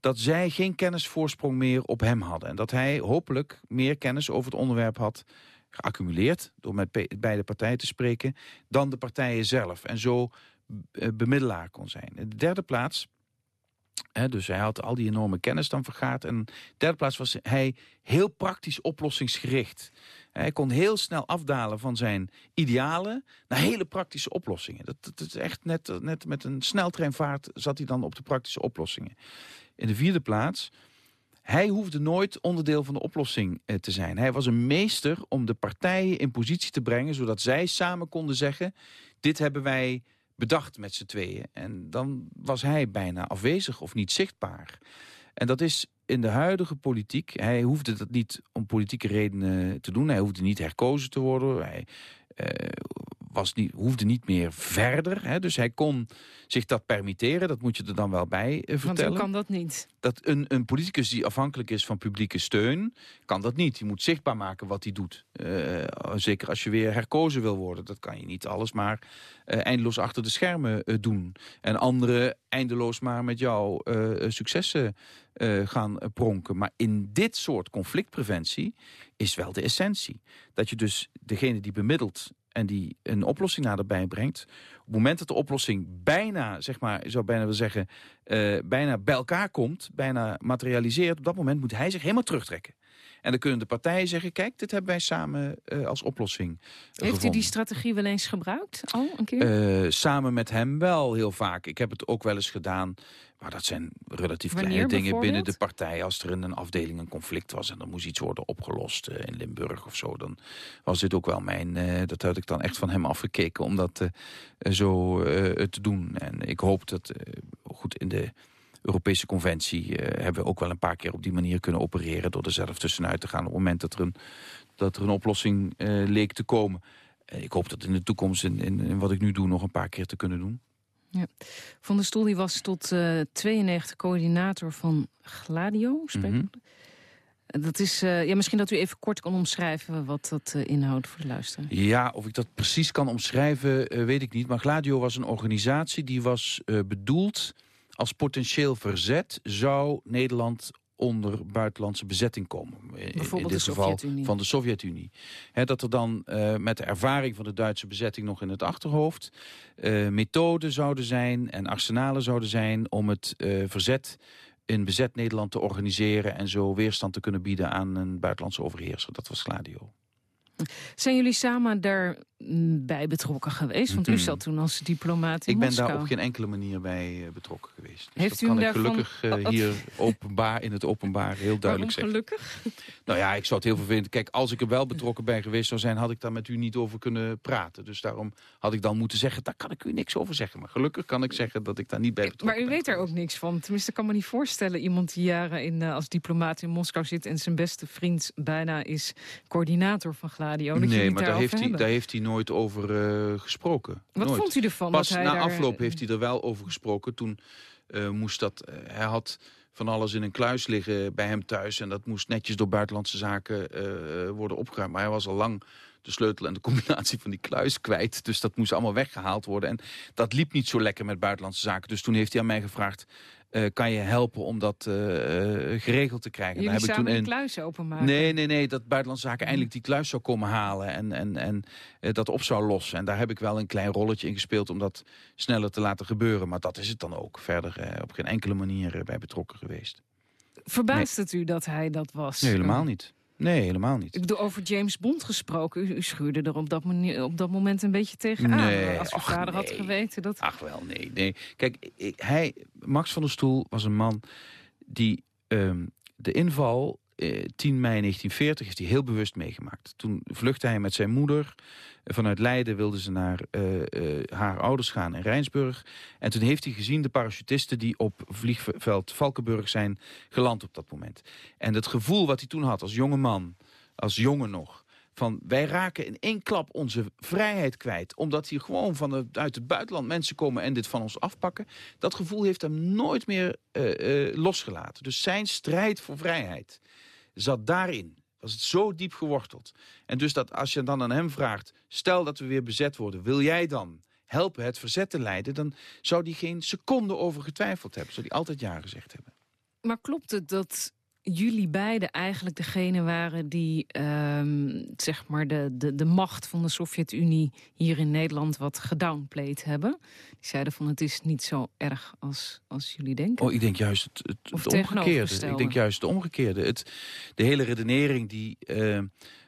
dat zij geen kennisvoorsprong meer op hem hadden. En dat hij hopelijk meer kennis over het onderwerp had geaccumuleerd... door met beide partijen te spreken, dan de partijen zelf. En zo eh, bemiddelaar kon zijn. In de derde plaats... Hè, dus hij had al die enorme kennis dan vergaard. En in de derde plaats was hij heel praktisch oplossingsgericht. Hij kon heel snel afdalen van zijn idealen naar hele praktische oplossingen. Dat, is echt net, net met een sneltreinvaart zat hij dan op de praktische oplossingen. In de vierde plaats hij hoefde nooit onderdeel van de oplossing eh, te zijn. Hij was een meester om de partijen in positie te brengen... zodat zij samen konden zeggen... dit hebben wij bedacht met z'n tweeën. En dan was hij bijna afwezig of niet zichtbaar. En dat is in de huidige politiek... hij hoefde dat niet om politieke redenen te doen. Hij hoefde niet herkozen te worden. Hij uh, was niet, hoefde niet meer verder. Hè? Dus hij kon zich dat permitteren. Dat moet je er dan wel bij uh, vertellen. Want hoe kan dat niet? Dat een, een politicus die afhankelijk is van publieke steun... kan dat niet. Je moet zichtbaar maken wat hij doet. Uh, zeker als je weer herkozen wil worden. Dat kan je niet alles maar uh, eindeloos achter de schermen doen. En anderen eindeloos maar met jouw successen gaan pronken. Maar in dit soort conflictpreventie is wel de essentie. Dat je dus degene die bemiddelt en die een oplossing naderbij brengt... op het moment dat de oplossing bijna, zeg maar, zou bijna willen zeggen... Uh, bijna bij elkaar komt, bijna materialiseert... op dat moment moet hij zich helemaal terugtrekken. En dan kunnen de partijen zeggen, kijk, dit hebben wij samen uh, als oplossing Heeft gevonden. u die strategie wel eens gebruikt al een keer? Uh, samen met hem wel, heel vaak. Ik heb het ook wel eens gedaan maar dat zijn relatief kleine dingen binnen de partij. Als er in een afdeling een conflict was en er moest iets worden opgelost uh, in Limburg of zo. Dan was dit ook wel mijn, uh, dat had ik dan echt van hem afgekeken om dat uh, zo te doen. En ik hoop dat, goed in de Europese conventie hebben we ook wel een paar keer op die manier kunnen opereren. Door er zelf tussenuit te gaan op het moment dat er een, dat er een oplossing leek te komen. ik hoop dat in de toekomst in, in, in wat ik nu doe nog een paar keer te kunnen doen. Ja. Van der Stoel die was tot uh, eh, 92 coördinator van Gladio. Mm Dat is, uh, ja, misschien dat u even kort kan omschrijven wat dat uh, inhoudt voor de luisteraar. Ja, of ik dat precies kan omschrijven, weet ik niet. Maar Gladio was een organisatie die was bedoeld als potentieel verzet... zou Nederland onder buitenlandse bezetting komen. Bijvoorbeeld in dit geval van de Sovjet-Unie. dat er dan uh, met de ervaring van de Duitse bezetting nog in het achterhoofd... Uh, methoden zouden zijn en arsenalen zouden zijn om het uh, verzet in bezet Nederland te organiseren... en zo weerstand te kunnen bieden aan een buitenlandse overheerser. Dat was Gladio. Zijn jullie samen daar bij betrokken geweest? Want u zat toen als diplomaat in Ik ben Moskou. daar op geen enkele manier bij eh, betrokken geweest. Dus Heeft dat u kan ik gelukkig eh, hier openbaar, in het openbaar heel duidelijk Waarom zeggen. gelukkig? Nou ja, ik zou het heel vervelend. Kijk, als ik er wel betrokken bij geweest zou zijn, had ik daar met u niet over kunnen praten. Dus daarom had ik dan moeten zeggen, daar kan ik u niks over zeggen. Maar gelukkig kan ik zeggen dat ik daar niet bij betrokken Maar u weet daar ook niks van. Tenminste, ik kan me niet voorstellen... iemand die jaren in, eh, als diplomaat in Moskou zit... en zijn beste vriend bijna is coördinator van Gladio. Nee, maar daar heeft, hij, daar heeft hij nooit over eh, gesproken. Wat nooit. vond u ervan Pas dat hij na daar- afloop heeft hij er wel over gesproken. Toen eh, moest dat... eh, hij had van alles in een kluis liggen bij hem thuis. En dat moest netjes door buitenlandse zaken eh, worden opgeruimd. Maar hij was al lang de sleutel en de combinatie van die kluis kwijt. Dus dat moest allemaal weggehaald worden. En dat liep niet zo lekker met buitenlandse zaken. Dus toen heeft hij aan mij gevraagd... eh, kan je helpen om dat eh, eh, geregeld te krijgen? Jullie Daar heb ik samen toen een kluis openmaken. Nee, nee, nee, dat Buitenlandse Zaken eindelijk die kluis zou komen halen en, en, en dat op zou lossen. En daar heb ik wel een klein rolletje in gespeeld om dat sneller te laten gebeuren. Maar dat is het dan ook. Verder op geen enkele manier bij betrokken geweest. Verbaast het u dat hij dat was? Nee, helemaal niet. Nee, helemaal niet. Ik bedoel, over James Bond gesproken. U, u schuurde er op dat, manier, op dat moment een beetje tegenaan. Nee, Als uw ach, vader had geweten dat... Ach wel, nee, nee. Kijk, hij, Max van der Stoel was een man die ehm, de inval eh, 10 mei 1940 heeft hij heel bewust meegemaakt. Toen vluchtte hij met zijn moeder. Eh, Vanuit Leiden wilden ze naar eh, eh, haar ouders gaan in Rijnsburg. En toen heeft hij gezien de parachutisten die op vliegveld Valkenburg zijn geland op dat moment. En het gevoel wat hij toen had als jonge man, als jongen nog... Van wij raken in één klap onze vrijheid kwijt. Omdat hier gewoon van het, uit het buitenland mensen komen en dit van ons afpakken. Dat gevoel heeft hem nooit meer eh, eh, losgelaten. Dus zijn strijd voor vrijheid zat daarin. Was het zo diep geworteld. En dus dat als je dan aan hem vraagt... stel dat we weer bezet worden, wil jij dan helpen het verzet te leiden... dan zou hij geen seconde over getwijfeld hebben. Zou hij altijd ja gezegd hebben. Maar klopt het dat jullie beiden eigenlijk degene waren die ehm, zeg maar de, de, de macht van de Sovjet-Unie hier in Nederland wat gedownplayed hebben? Die zeiden van het is niet zo erg als, als jullie denken. Oh, ik denk juist het, het, Of het omgekeerde. Ik denk juist het omgekeerde. Het, de hele redenering die eh,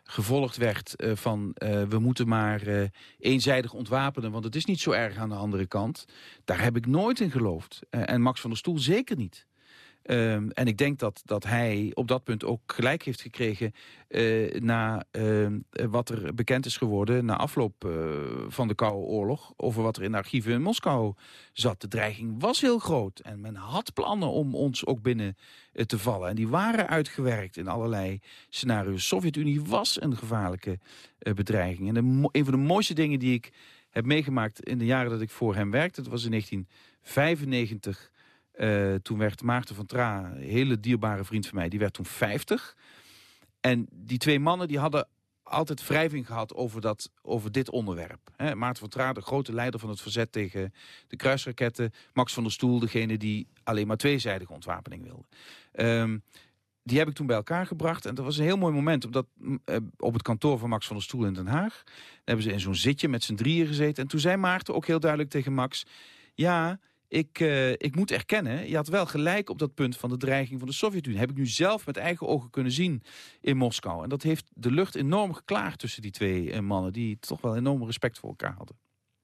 gevolgd werd eh, van eh, we moeten maar eh, eenzijdig ontwapenen, want het is niet zo erg aan de andere kant. Daar heb ik nooit in geloofd. En Max van der Stoel zeker niet. Ehm, en ik denk dat, dat hij op dat punt ook gelijk heeft gekregen eh, na ehm, eh, wat er bekend is geworden na afloop eh, van de Koude Oorlog over wat er in de archieven in Moskou zat. De dreiging was heel groot en men had plannen om ons ook binnen eh, te vallen. En die waren uitgewerkt in allerlei scenario's. De Sovjet-Unie was een gevaarlijke bedreiging. En een van de mooiste dingen die ik heb meegemaakt in de jaren dat ik voor hem werkte, dat was in 1995. Eh, toen werd Maarten van Tra, een hele dierbare vriend van mij, die werd toen 50. En die twee mannen die hadden altijd wrijving gehad over, dat, over dit onderwerp. Maarten van Tra, de grote leider van het verzet tegen de kruisraketten. Max van der Stoel, degene die alleen maar tweezijdige ontwapening wilde. Ehm, die heb ik toen bij elkaar gebracht. En dat was een heel mooi moment. Omdat mm, eh, op het kantoor van Max van der Stoel in Den Haag... daar hebben ze in zo'n zitje met z'n drieën gezeten. En toen zei Maarten ook heel duidelijk tegen Max... ja, ik, eh, ik moet erkennen, je had wel gelijk op dat punt van de dreiging van de Sovjet-Unie. Heb ik nu zelf met eigen ogen kunnen zien in Moskou. En dat heeft de lucht enorm geklaard tussen die twee eh, mannen... die toch wel enorm respect voor elkaar hadden.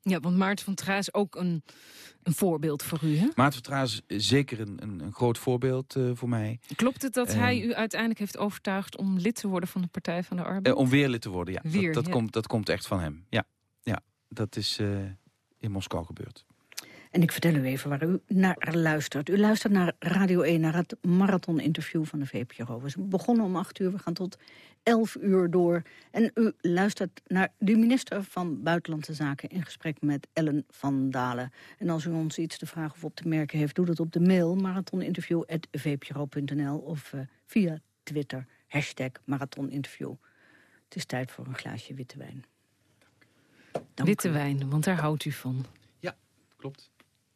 Ja, want Maarten van Traa is ook een, een voorbeeld voor u, hè? Maarten van Traas is zeker een, een, een groot voorbeeld eh, voor mij. Klopt het dat hij u uiteindelijk heeft overtuigd om lid te worden van de Partij van de Arbeid? Eh, om weer lid te worden, ja. Weer, dat, dat, ja. Komt, dat komt echt van hem. Ja, ja dat is eh, in Moskou gebeurd. En ik vertel u even waar u naar luistert. U luistert naar Radio 1, naar het marathon-interview van de VPRO. We begonnen om 8 uur, we gaan tot 11 uur door. En u luistert naar de minister van Buitenlandse Zaken... in gesprek met Ellen van Dalen. En als u ons iets te vragen of op te merken heeft... doe dat op de mail marathoninterview.vpro.nl... of eh, via Twitter, hashtag marathoninterview. Het is tijd voor een glaasje witte wijn. Dank Witte u. wijn, want daar houdt u van.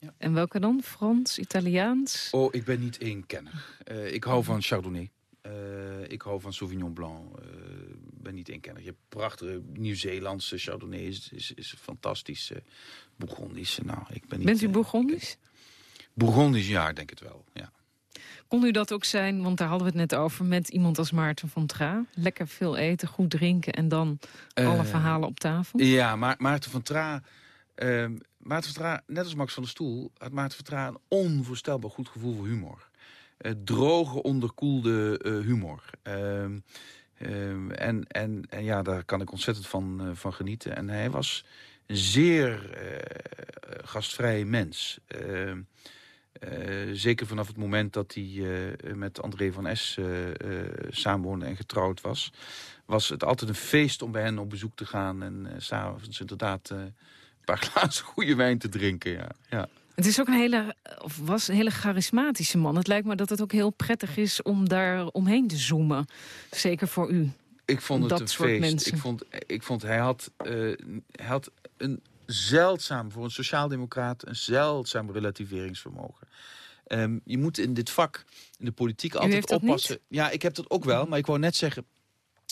Ja. En welke dan? Frans, Italiaans? Oh, ik ben niet één kenner. Eh, ik hou van Chardonnay. Eh, ik hou van Sauvignon Blanc. Eh, Ik ben niet één kenner. Je hebt prachtige Nieuw-Zeelandse Chardonnay. Is, is, is fantastisch. eh Bourgondisch. Nou, ik ben niet, Bent u eh, Bourgondisch? Bourgondisch, ja, ik denk het wel. Ja. Kon u dat ook zijn, want daar hadden we het net over... met iemand als Maarten van Tra? Lekker veel eten, goed drinken en dan alle Eh, verhalen op tafel? Ja, maar Maarten van Tra... ehm, Maarten van Tra, net als Max van der Stoel... had Maarten van Tra een onvoorstelbaar goed gevoel voor humor. Eh, droge, onderkoelde eh, humor. Ehm, ehm, en, en, en ja, daar kan ik ontzettend van, eh, van genieten. En hij was een zeer eh, gastvrij mens. Ehm, eh, zeker vanaf het moment dat hij met André van S. samenwoonde en getrouwd was... was het altijd een feest om bij hen op bezoek te gaan... en eh, s s'avonds inderdaad paar glazen goede wijn te drinken. Ja. Ja. Het is ook een hele, of was een hele charismatische man. Het lijkt me dat het ook heel prettig is om daar omheen te zoomen. Zeker voor u. Ik vond het Dat een soort feest. mensen. Ik vond, ik vond hij, had, eh, hij had een zeldzaam, voor een sociaaldemocraat, een zeldzaam relativeringsvermogen. Ehm, je moet in dit vak, in de politiek, altijd oppassen. Ja, ik heb dat ook wel, maar ik wou net zeggen,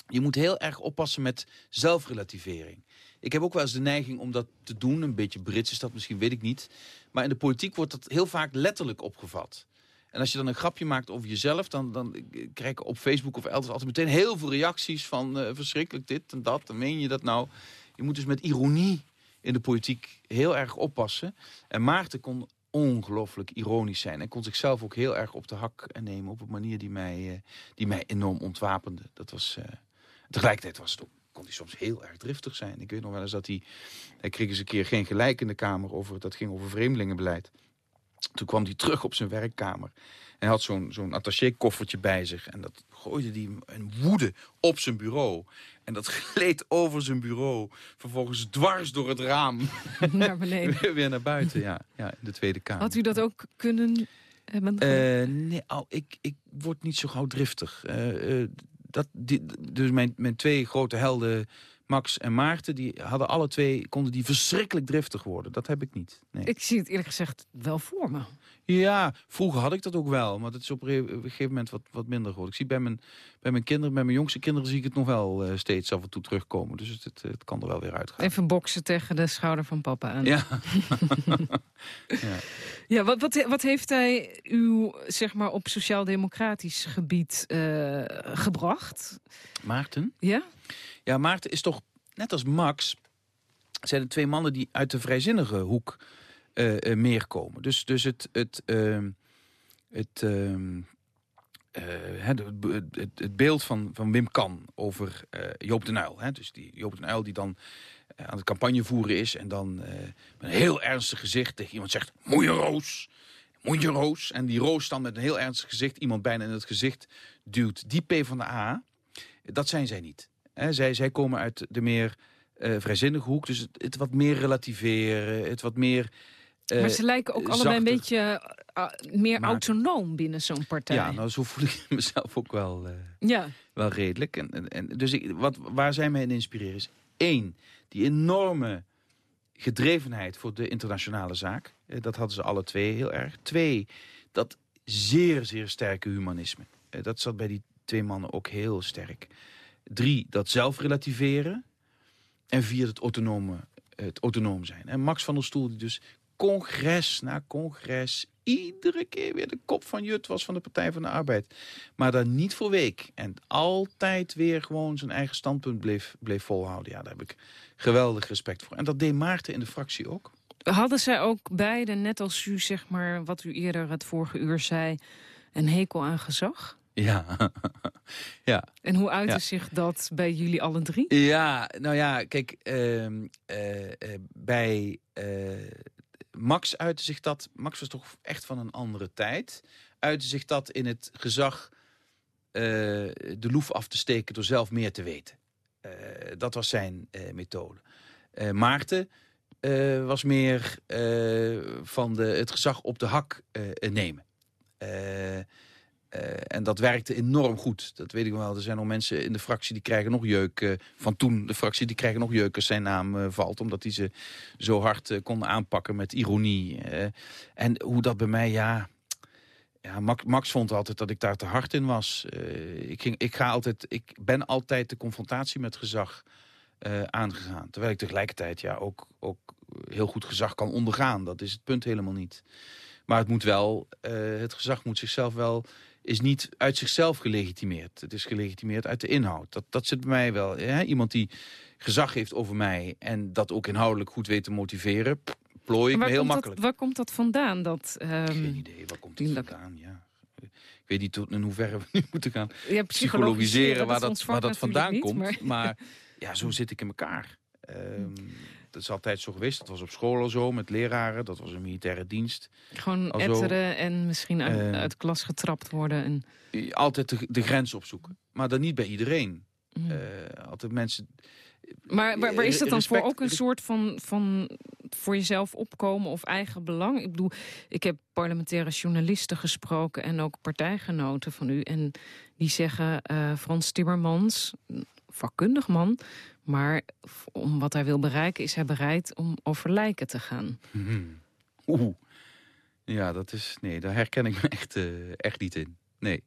je moet heel erg oppassen met zelfrelativering. Ik heb ook wel eens de neiging om dat te doen. Een beetje Brits is dat misschien, weet ik niet. Maar in de politiek wordt dat heel vaak letterlijk opgevat. En als je dan een grapje maakt over jezelf, dan, dan krijg ik op Facebook of elders altijd meteen heel veel reacties van eh, verschrikkelijk dit en dat. En meen je dat nou? Je moet dus met ironie in de politiek heel erg oppassen. En Maarten kon ongelooflijk ironisch zijn. En kon zichzelf ook heel erg op de hak nemen op een manier die mij, eh, die mij enorm ontwapende. Dat was, eh, tegelijkertijd was het ook, kon hij soms heel erg driftig zijn. Ik weet nog wel eens dat hij, hij kreeg eens een keer geen gelijk in de Kamer over, dat ging over vreemdelingenbeleid. Toen kwam hij terug op zijn werkkamer. En hij had zo'n zo'n attaché-koffertje bij zich. En dat gooide hij een woede op zijn bureau. En dat gleed over zijn bureau. Vervolgens dwars door het raam. Naar beneden. weer, weer naar buiten, ja. ja. In de Tweede Kamer. Had u dat ook kunnen hebben? Eh, nee, oh, ik, ik word niet zo gauw driftig. Eh, eh, dat, die, dus mijn, mijn twee grote helden, Max en Maarten... die hadden alle twee, konden die verschrikkelijk driftig worden. Dat heb ik niet. Nee. Ik zie het eerlijk gezegd wel voor me. Ja, vroeger had ik dat ook wel. Maar dat is op een gegeven moment wat, wat minder geworden. Ik zie bij mijn, bij mijn kinderen, bij mijn jongste kinderen... zie ik het nog wel eh, steeds af en toe terugkomen. Dus het, het, het kan er wel weer uitgaan. Even boksen tegen de schouder van papa aan. Ja. ja. Ja, wat, wat, wat heeft hij u zeg maar, op sociaal-democratisch gebied eh, gebracht? Maarten? Ja? Ja, Maarten is toch, net als Max... zijn er twee mannen die uit de vrijzinnige hoek meer komen. Dus, dus het... het, ehm, het ehm, eh, het, het beeld van, van Wim Kan over eh, Joop den Uyl. Hè? Dus die Joop den Uyl die dan eh, aan het campagne voeren is... en dan eh, met een heel ernstig gezicht tegen iemand zegt... Moeie Roos, moeie Roos. En die Roos dan met een heel ernstig gezicht... iemand bijna in het gezicht duwt. Die P van de A, dat zijn zij niet. Zij, zij komen uit de meer eh, vrijzinnige hoek. Dus het, het wat meer relativeren, het wat meer... eh, maar ze lijken ook allebei een beetje eh, meer Maar- autonoom binnen zo'n partij. Ja, nou zo voel ik mezelf ook wel... eh, Ja. wel redelijk. En, en, dus ik, wat, waar zij mij in inspireren is... één, die enorme gedrevenheid voor de internationale zaak. Eh, Dat hadden ze alle twee heel erg. Twee, dat zeer, zeer sterke humanisme. Eh, Dat zat bij die twee mannen ook heel sterk. Drie, dat zelfrelativeren. En vier, het autonome, het autonoom zijn. En Max van der Stoel, die dus congres na congres... iedere keer weer de kop van Jut was van de Partij van de Arbeid. Maar daar niet voor week. En altijd weer gewoon zijn eigen standpunt bleef, bleef volhouden. Ja, daar heb ik geweldig respect voor. En dat deed Maarten in de fractie ook. Hadden zij ook beide, net als u, zeg maar, wat u eerder het vorige uur zei, een hekel aan gezag? Ja, ja. En hoe uitte Ja. zich dat bij jullie alle drie? Ja, nou ja, kijk, eh, eh, bij eh, Max uitte zich dat... Max was toch echt van een andere tijd. Uitte zich dat in het gezag eh, de loef af te steken door zelf meer te weten. Eh, dat was zijn eh, methode. Maarten was meer van de, het gezag op de hak nemen. Eh, en dat werkte enorm goed. Dat weet ik wel. Er zijn nog mensen in de fractie die krijgen nog jeuk. eh, van toen de fractie die krijgen nog jeuk als zijn naam eh, valt. Omdat hij ze zo hard konden aanpakken met ironie. en hoe dat bij mij, ja... Ja, Max, vond altijd dat ik daar te hard in was. Ik, ging, ik, ga altijd, ik ben altijd de confrontatie met gezag aangegaan. Terwijl ik tegelijkertijd ja, ook, ook heel goed gezag kan ondergaan. Dat is het punt helemaal niet. Maar Maar het moet wel, het gezag moet zichzelf wel is niet uit zichzelf gelegitimeerd. Het is gelegitimeerd uit de inhoud. Dat, dat zit bij mij wel. Hè? Iemand die gezag heeft over mij en dat ook inhoudelijk goed weet te motiveren, plooi ik me heel makkelijk. waar komt dat vandaan? Dat, um, Geen idee, waar komt het vandaan? Ja. Ik weet niet tot in hoeverre we nu moeten gaan ja, psychologiseren waar dat, waar dat vandaan komt. Maar... ja, zo zit ik in elkaar. Um, dat is altijd zo geweest. Dat was op school al zo, met leraren. Dat was een militaire dienst. Gewoon etteren en misschien uit, uh, uit, klas getrapt worden. En... Altijd de, de grens opzoeken. Maar dan niet bij iedereen. Mm. Uh, altijd mensen... Maar waar, waar is dat dan voor ook een soort van, van voor jezelf opkomen of eigen belang? Ik bedoel, ik heb parlementaire journalisten gesproken en ook partijgenoten van u. En die zeggen, uh, Frans Timmermans, vakkundig man, maar om wat hij wil bereiken is hij bereid om over lijken te gaan. Hmm. Oeh. Ja, dat is... Nee, daar herken ik me echt, uh, echt niet in. Nee.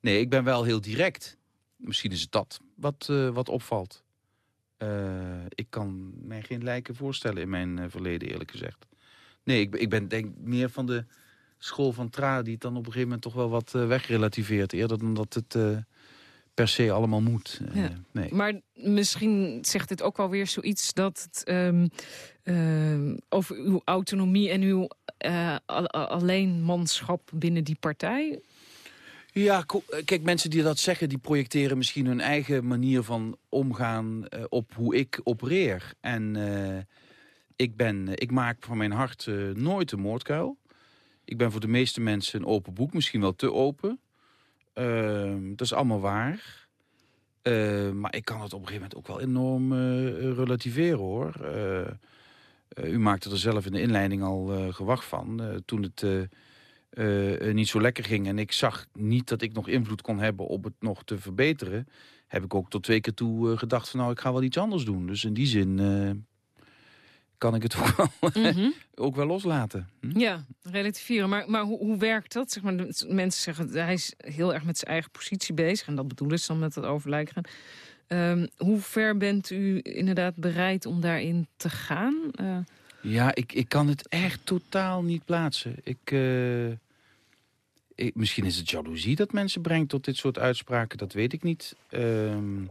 Nee, ik ben wel heel direct. Misschien is het dat wat, uh, wat opvalt. Uh, ik kan mij geen lijken voorstellen in mijn verleden, eerlijk gezegd. Nee, ik, ik ben denk meer van de school van Tra... die het dan op een gegeven moment toch wel wat wegrelativeert. Eerder dan dat het per se allemaal moet. Eh, nee. Maar misschien zegt dit ook wel weer zoiets dat het, um, uh, over uw autonomie en uw uh, alleenmanschap binnen die partij. Ja, kijk, mensen die dat zeggen, die projecteren misschien hun eigen manier van omgaan uh, op hoe ik opereer. En ik, ben, ik maak van mijn hart nooit een moordkuil. Ik ben voor de meeste mensen een open boek, misschien wel te open. Ehm, dat is allemaal waar. Ehm, maar ik kan het op een gegeven moment ook wel enorm uh, relativeren hoor. Uh, u maakte er zelf in de inleiding al gewacht van. toen het niet zo lekker ging en ik zag niet dat ik nog invloed kon hebben op het nog te verbeteren... heb ik ook tot twee keer toe gedacht van nou ik ga wel iets anders doen. Dus in die zin kan ik het ook wel, mhm. ook wel loslaten. Hm? Ja, relativeren. Maar, maar hoe, hoe werkt dat? Zeg maar, mensen zeggen, hij is heel erg met zijn eigen positie bezig. En dat bedoelen ze dan met het overlijken. Um, hoe ver bent u inderdaad bereid om daarin te gaan? Uh... Ja, ik, ik kan het echt totaal niet plaatsen. Ik, uh, ik, misschien is het jaloezie dat mensen brengt tot dit soort uitspraken. Dat weet ik niet. Um,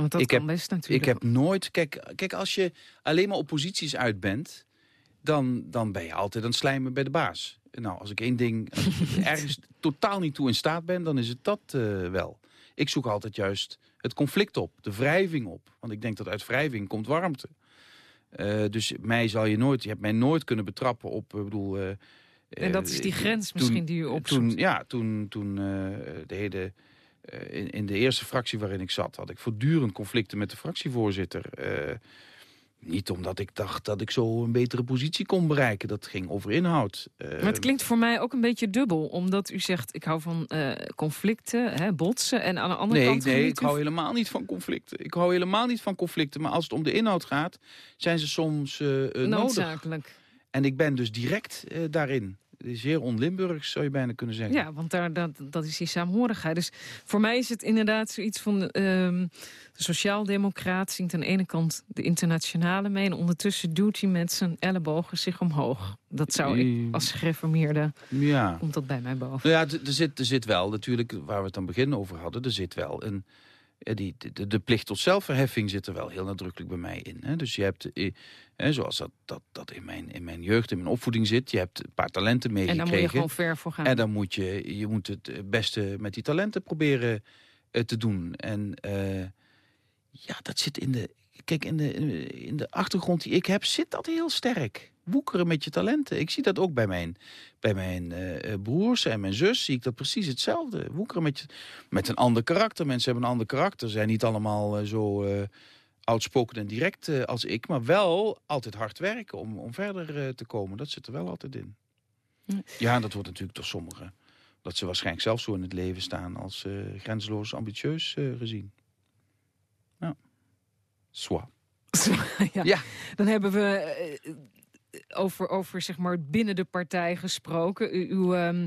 want dat ik kan heb, best natuurlijk. Ik heb nooit... Kijk, kijk, als je alleen maar opposities uit bent... Dan, dan ben je altijd aan het slijmen bij de baas. Nou, als ik één ding ergens totaal niet toe in staat ben... dan is het dat uh, wel. Ik zoek altijd juist het conflict op, de wrijving op. Want ik denk dat uit wrijving komt warmte. Uh, dus mij zal je nooit... Je hebt mij nooit kunnen betrappen op... Ik bedoel... Uh, en dat is die grens misschien die u opzoekt. Toen, ja, toen, toen de hele eh, in, in, de eerste fractie waarin ik zat... had ik voortdurend conflicten met de fractievoorzitter. Uh, niet omdat ik dacht dat ik zo een betere positie kon bereiken. Dat ging over inhoud. Uh, maar het klinkt voor mij ook een beetje dubbel. Omdat u zegt, ik hou van conflicten, hè, botsen. En aan de andere nee, kant... Nee, ik hou helemaal niet van conflicten. Ik hou helemaal niet van conflicten. Maar als het om de inhoud gaat, zijn ze soms Noodzakelijk. nodig. En ik ben dus direct daarin zeer on-Limburgs, zou je bijna kunnen zeggen. Ja, want daar, dat, dat is die saamhorigheid. Dus voor mij is het inderdaad zoiets van... Um, de sociaaldemocraat zingt aan de ene kant de internationale mee... en ondertussen doet hij met zijn ellebogen zich omhoog. Dat zou ik als gereformeerde... Ja. Komt dat bij mij boven. Ja, er zit, er zit wel natuurlijk, waar we het aan het begin over hadden... er zit wel een die, de, de, plicht tot zelfverheffing zit er wel heel nadrukkelijk bij mij in. Hè? Dus je hebt, eh, hè, zoals dat, dat, dat in, mijn, in mijn jeugd, in mijn opvoeding zit... je hebt een paar talenten meegekregen. En dan moet je gewoon ver voor gaan. En dan moet je, je moet het beste met die talenten proberen uh, te doen. En ja, dat zit in de... Kijk, in de, in de achtergrond die ik heb, zit dat heel sterk woekeren met je talenten. Ik zie dat ook bij mijn, bij mijn uh, broers en mijn zus. Zie ik dat precies hetzelfde. Woekeren met, je, met een ander karakter. Mensen hebben een ander karakter. Zijn niet allemaal uh, zo uh, outspoken en direct als ik. Maar wel altijd hard werken om, om verder te komen. Dat zit er wel altijd in. Ja, en dat wordt natuurlijk door sommigen. Dat ze waarschijnlijk zelf zo in het leven staan als grenzeloos ambitieus gezien. Ja. Swa. ja. ja. Dan hebben we over, over zeg maar binnen de partij gesproken. U, uw, um,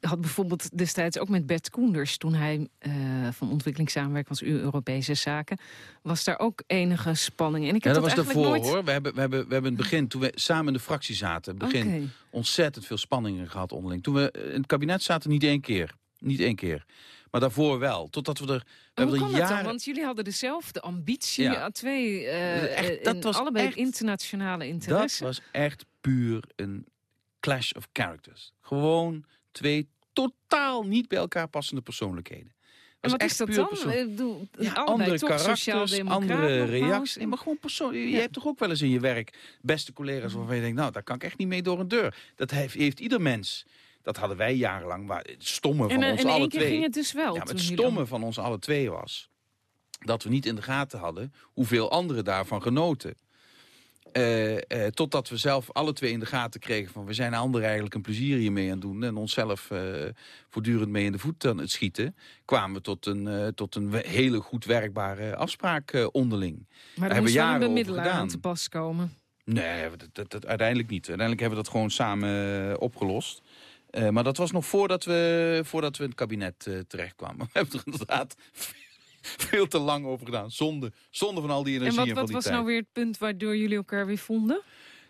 had bijvoorbeeld destijds ook met Bert Koenders... toen hij uh, van ontwikkelingssamenwerking was Europese Zaken... was daar ook enige spanning. En ik heb ja, dat, was daarvoor nooit... hoor. We hebben, we, hebben, we hebben in het begin, toen we samen in de fractie zaten... in begin ontzettend veel spanningen gehad onderling. Toen we in het kabinet zaten, niet één keer. Niet één keer. Maar daarvoor wel. Totdat we er... We Hoe kan dat dan? jaren... Want jullie hadden dezelfde ambitie. Ja. Ja. Twee, eh, Echt, dat en was allebei echt- internationale Dat interesse. was echt puur een clash of characters. Gewoon twee totaal niet bij elkaar passende persoonlijkheden. en wat is dat dan? bedoel, Ja, andere karakters, andere reacties. Nee, maar gewoon persoon. Je Ja. hebt toch ook wel eens in je werk beste collega's waarvan je denkt, nou, daar kan ik echt niet mee door een deur. Dat heeft, heeft ieder mens. Dat hadden wij jarenlang. Maar het stomme van En, eh, ons in alle één keer twee. ging het dus wel. ja, het stomme dan- van ons alle twee was dat we niet in de gaten hadden hoeveel anderen daarvan genoten. Eh, eh, totdat we zelf alle twee in de gaten kregen van... we zijn anderen eigenlijk een plezier hiermee aan het doen... en onszelf voortdurend mee in de voet aan het schieten... kwamen we tot een, tot een we- hele goed werkbare afspraak onderling. Maar er moest een jaren over bemiddelaar aan te pas komen. Nee, dat, dat, dat- uiteindelijk niet. Uiteindelijk hebben we dat gewoon samen opgelost. Eh, maar dat was nog voordat we, voordat we in het kabinet eh, terechtkwamen. We hebben er inderdaad veel te lang over gedaan. Zonde, zonde van al die En energie wat, en van wat die was tijd. nou weer het punt waardoor jullie elkaar weer vonden?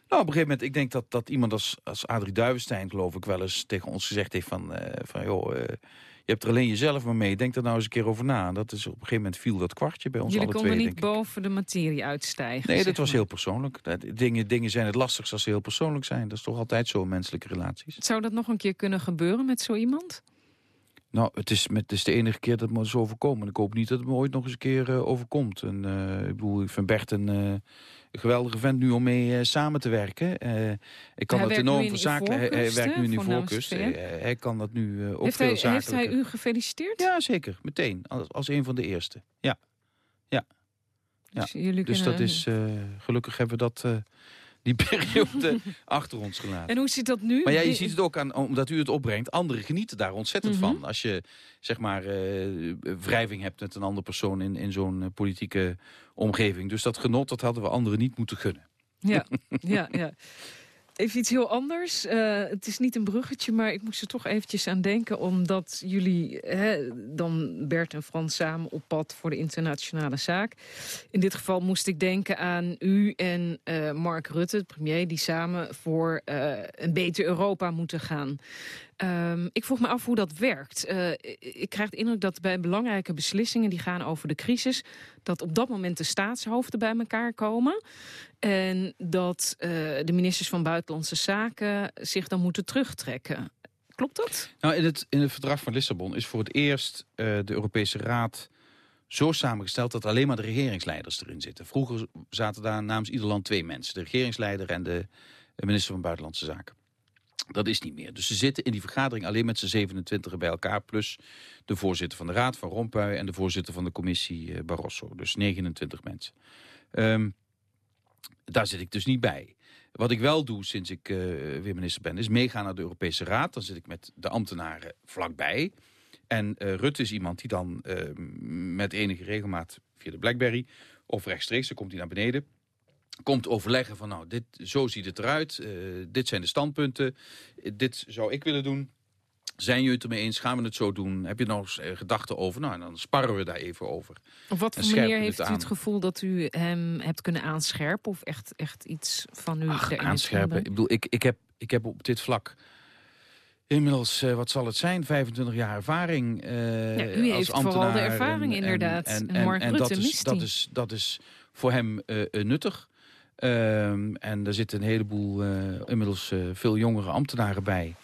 Nou, op een gegeven moment, ik denk dat, dat iemand als, als Adrie Duivenstein, geloof ik, wel eens tegen ons gezegd heeft van, eh, van joh, je hebt er alleen jezelf maar mee. Denk er nou eens een keer over na. En dat is op een gegeven moment viel dat kwartje bij ons jullie alle konden twee, niet denk ik. boven de materie uitstijgen. Nee, dat was heel persoonlijk. Dingen, dingen zijn het lastigst als ze heel persoonlijk zijn. Dat is toch altijd zo in menselijke relaties. Zou dat nog een keer kunnen gebeuren met zo iemand? Nou, het is, met, het is de enige keer dat het me is overkomen. Ik hoop niet dat het me ooit nog eens een keer eh, overkomt. En, eh, ik bedoel, ik vind Bert een, eh, geweldige vent nu om mee eh, samen te werken. Eh, ik kan Hij dat enorm verzakelen. Hij, hij werkt nu in voor namens Ivoorkust. VN. Hij, hij kan dat nu eh, ook Heeft veel hij, heeft hij u gefeliciteerd? Ja, zeker. Meteen. Als, als een van de eerste. Ja. Dus, jullie Dus kunnen- dat is... eh, gelukkig hebben we dat... die periode achter ons gelaten. En hoe zit dat nu? Maar ja, je ziet het ook aan, omdat u het opbrengt. Anderen genieten daar ontzettend Mhm. van. Als je, zeg maar, eh, wrijving hebt met een andere persoon in, in zo'n eh, politieke omgeving. Dus dat genot, dat hadden we anderen niet moeten gunnen. Ja, ja, ja. Even iets heel anders. Eh, het is niet een bruggetje, maar ik moest er toch eventjes aan denken... omdat jullie, hè, dan Bert en Frans samen op pad voor de internationale zaak. In dit geval moest ik denken aan u en eh, Mark Rutte, premier... die samen voor eh, een beter Europa moeten gaan. Ehm, ik vroeg me af hoe dat werkt. Eh, ik krijg de indruk dat bij belangrijke beslissingen... die gaan over de crisis... dat op dat moment de staatshoofden bij elkaar komen... en dat eh, de ministers van Buitenlandse Zaken zich dan moeten terugtrekken. Klopt dat? Nou, in het, in het verdrag van Lissabon is voor het eerst eh, de Europese Raad zo samengesteld dat alleen maar de regeringsleiders erin zitten. Vroeger zaten daar namens ieder land twee mensen. De regeringsleider en de minister van Buitenlandse Zaken. Dat is niet meer. Dus ze zitten in die vergadering alleen met z'n 27 bij elkaar... plus de voorzitter van de Raad, Van Rompuy... en de voorzitter van de commissie eh, Barroso. Dus 29 mensen. Ehm, daar zit ik dus niet bij. Wat ik wel doe sinds ik eh, weer minister ben... is meegaan naar de Europese Raad. Dan zit ik met de ambtenaren vlakbij. En eh, Rutte is iemand die dan eh, met enige regelmaat... via de Blackberry of rechtstreeks, dan komt hij naar beneden komt overleggen van nou, dit, zo ziet het eruit. eh, dit zijn de standpunten. eh, dit zou ik willen doen. Zijn jullie het ermee eens? Gaan we het zo doen? Heb je eh, gedachten over? Nou, dan sparren we daar even over. Op wat voor manier heeft het u het gevoel dat u hem hebt kunnen aanscherpen... of echt, echt iets van u Ach, aanscherpen. Ik bedoel, ik, ik, heb, ik heb op dit vlak inmiddels, wat zal het zijn, 25 jaar ervaring Ja, u als heeft vooral de ervaring inderdaad. En, En en, dat, is, dat, is, dat is voor hem nuttig. Ehm, en er zitten een heleboel, eh, inmiddels eh, veel jongere ambtenaren bij.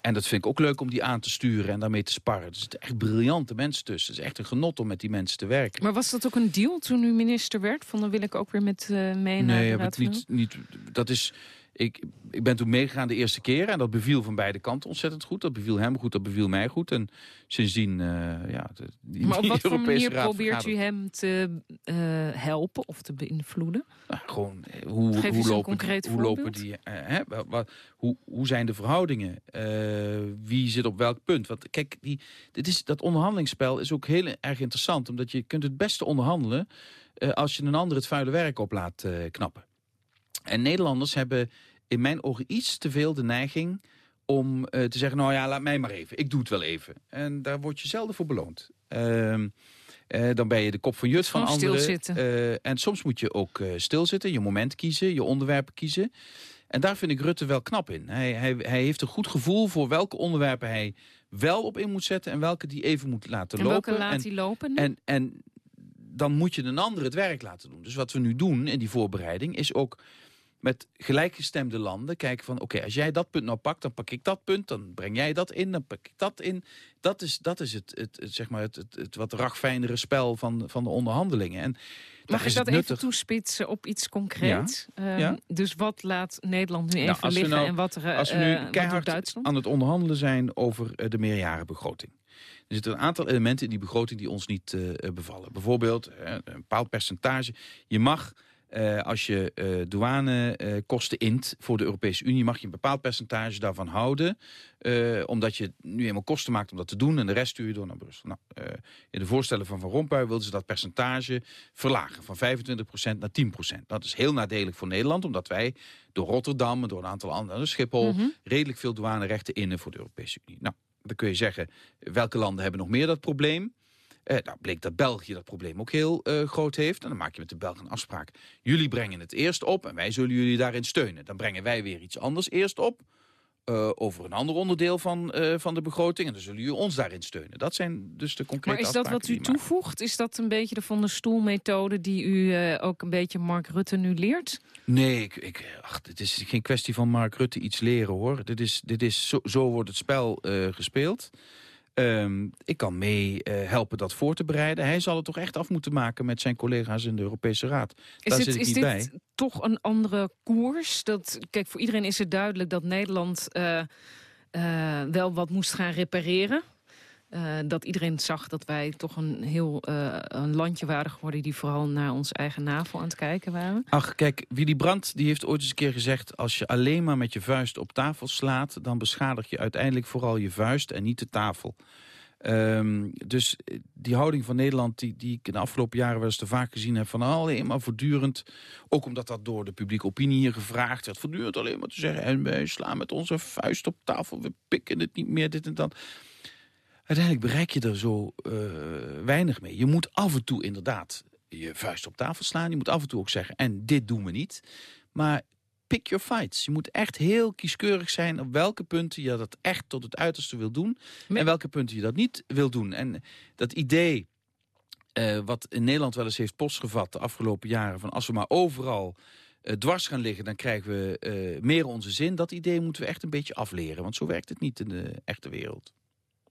En dat vind ik ook leuk om die aan te sturen en daarmee te sparren. Er zitten echt briljante mensen tussen. Het is echt een genot om met die mensen te werken. Maar was dat ook een deal toen u minister werd? Van dan wil ik ook weer met eh mee naar Nee, de heb ik niet, niet. Dat is. Ik, ik ben toen meegegaan de eerste keer en dat beviel van beide kanten ontzettend goed. Dat beviel hem goed, dat beviel mij goed. En sindsdien, eh, ja, de, die, Maar op die wat voor manier Raad probeert u hem te eh, helpen of te beïnvloeden? Nou, gewoon, eh, hoe, Geef hoe, lopen, die, hoe lopen die... hè, wa- wa- hoe, hoe zijn de verhoudingen? Wie zit op welk punt? Want kijk, die, dit is, dat onderhandelingsspel is ook heel erg interessant. Omdat je kunt het beste onderhandelen... als je een ander het vuile werk op laat knappen. En Nederlanders hebben in mijn ogen iets te veel de neiging om te zeggen, nou ja, laat mij maar even. Ik doe het wel even. En daar word je zelden voor beloond. Ehm, dan ben je de kop van jut van anderen. Stilzitten. en soms moet je ook stilzitten, je moment kiezen, je onderwerpen kiezen. En daar vind ik Rutte wel knap in. Hij, hij, hij heeft een goed gevoel voor welke onderwerpen hij wel op in moet zetten... en welke die even moet laten en lopen. welke laat hij lopen? En, en dan moet je een ander het werk laten doen. Dus wat we nu doen in die voorbereiding is ook met gelijkgestemde landen kijken van... oké, als jij dat punt nou pakt, dan pak ik dat punt. Dan breng jij dat in, dan pak ik dat in. Dat is, dat is het, het, zeg maar het, het, het wat ragfijnere spel van, van de onderhandelingen. En Mag ik dat even toespitsen op iets concreets? Ja. Ehm, dus wat laat Nederland nu nou, even liggen nou, en wat, er, als we nu uh, keihard Duitsland? aan het onderhandelen zijn over uh, de meerjarenbegroting. Er zitten een aantal elementen in die begroting die ons niet uh, bevallen. Bijvoorbeeld een bepaald percentage. Je mag uh, als je uh, douanekosten uh, int voor de Europese Unie... mag je een bepaald percentage daarvan houden. omdat je nu eenmaal kosten maakt om dat te doen... en de rest stuur je door naar Brussel. Nou, in de voorstellen van Van Rompuy wilden ze dat percentage verlagen... van 25% naar 10%. Dat is heel nadelig voor Nederland... omdat wij door Rotterdam en door een aantal andere Schiphol... Mm -hmm. redelijk veel douanerechten innen voor de Europese Unie. Nou, dan kun je zeggen, welke landen hebben nog meer dat probleem... Uh, nou bleek dat België dat probleem ook heel uh, groot heeft. En dan maak je met de Belgen een afspraak. Jullie brengen het eerst op en wij zullen jullie daarin steunen. Dan brengen wij weer iets anders eerst op. Uh, over een ander onderdeel van, van de begroting. En dan zullen jullie ons daarin steunen. Dat zijn dus de concrete Maar is dat wat u toevoegt? Is dat een beetje de van de stoelmethode die u ook een beetje Mark Rutte nu leert? Nee, ik, ik, ach, het is geen kwestie van Mark Rutte iets leren hoor. Dit is, dit is zo, zo wordt het spel gespeeld. Um, ik kan mee uh, helpen dat voor te bereiden. Hij zal het toch echt af moeten maken met zijn collega's in de Europese Raad. Daar is zit het, ik niet dit bij. toch een andere koers? Dat, kijk, voor iedereen is het duidelijk dat Nederland uh, uh, wel wat moest gaan repareren. Uh, dat iedereen zag dat wij toch een heel uh, een landje waren geworden... die vooral naar onze eigen NAVO aan het kijken waren. Ach, kijk, Willy Brandt die heeft ooit eens een keer gezegd... als je alleen maar met je vuist op tafel slaat... dan beschadig je uiteindelijk vooral je vuist en niet de tafel. Um, dus die houding van Nederland, die, die ik in de afgelopen jaren wel eens te vaak gezien heb... van alleen maar voortdurend, ook omdat dat door de publieke opinie hier gevraagd werd... voortdurend alleen maar te zeggen, en wij slaan met onze vuist op tafel... we pikken het niet meer, dit en dat uiteindelijk bereik je er zo uh, weinig mee. Je moet af en toe inderdaad je vuist op tafel slaan. Je moet af en toe ook zeggen, en dit doen we niet. Maar pick your fights. Je moet echt heel kieskeurig zijn op welke punten je dat echt tot het uiterste wil doen. En welke punten je dat niet wil doen. En dat idee uh, wat in Nederland wel eens heeft postgevat de afgelopen jaren... van als we maar overal uh, dwars gaan liggen, dan krijgen we uh, meer onze zin. Dat idee moeten we echt een beetje afleren. Want zo werkt het niet in de echte wereld.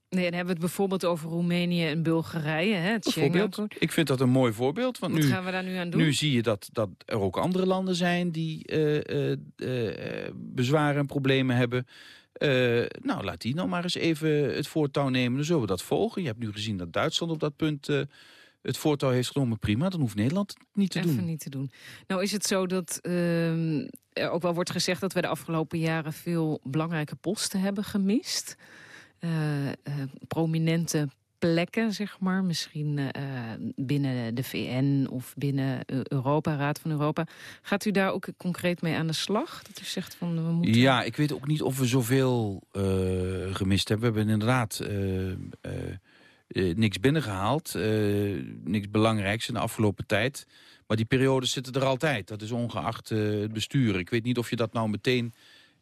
Nee, dan hebben we het bijvoorbeeld over Roemenië en Bulgarije. Hè, het bijvoorbeeld, ik vind dat een mooi voorbeeld. Want Wat nu, gaan we daar nu aan doen? Nu zie je dat, dat er ook andere landen zijn die uh, uh, uh, bezwaren en problemen hebben. nou, laat die nou maar eens even het voortouw nemen. Dan zullen we dat volgen. Je hebt nu gezien dat Duitsland op dat punt het voortouw heeft genomen. Prima, dan hoeft Nederland het niet te even doen. niet te doen. Nou is het zo dat uh, er ook wel wordt gezegd... dat we de afgelopen jaren veel belangrijke posten hebben gemist... Uh, uh, prominente plekken, zeg maar. Misschien uh, binnen de VN of binnen Europa, Raad van Europa. Gaat u daar ook concreet mee aan de slag? Dat u zegt van we moeten... Ja, ik weet ook niet of we zoveel gemist hebben. We hebben inderdaad niks binnengehaald. niks belangrijks in de afgelopen tijd. Maar die periodes zitten er altijd. Dat is ongeacht het bestuur. Ik weet niet of je dat nou meteen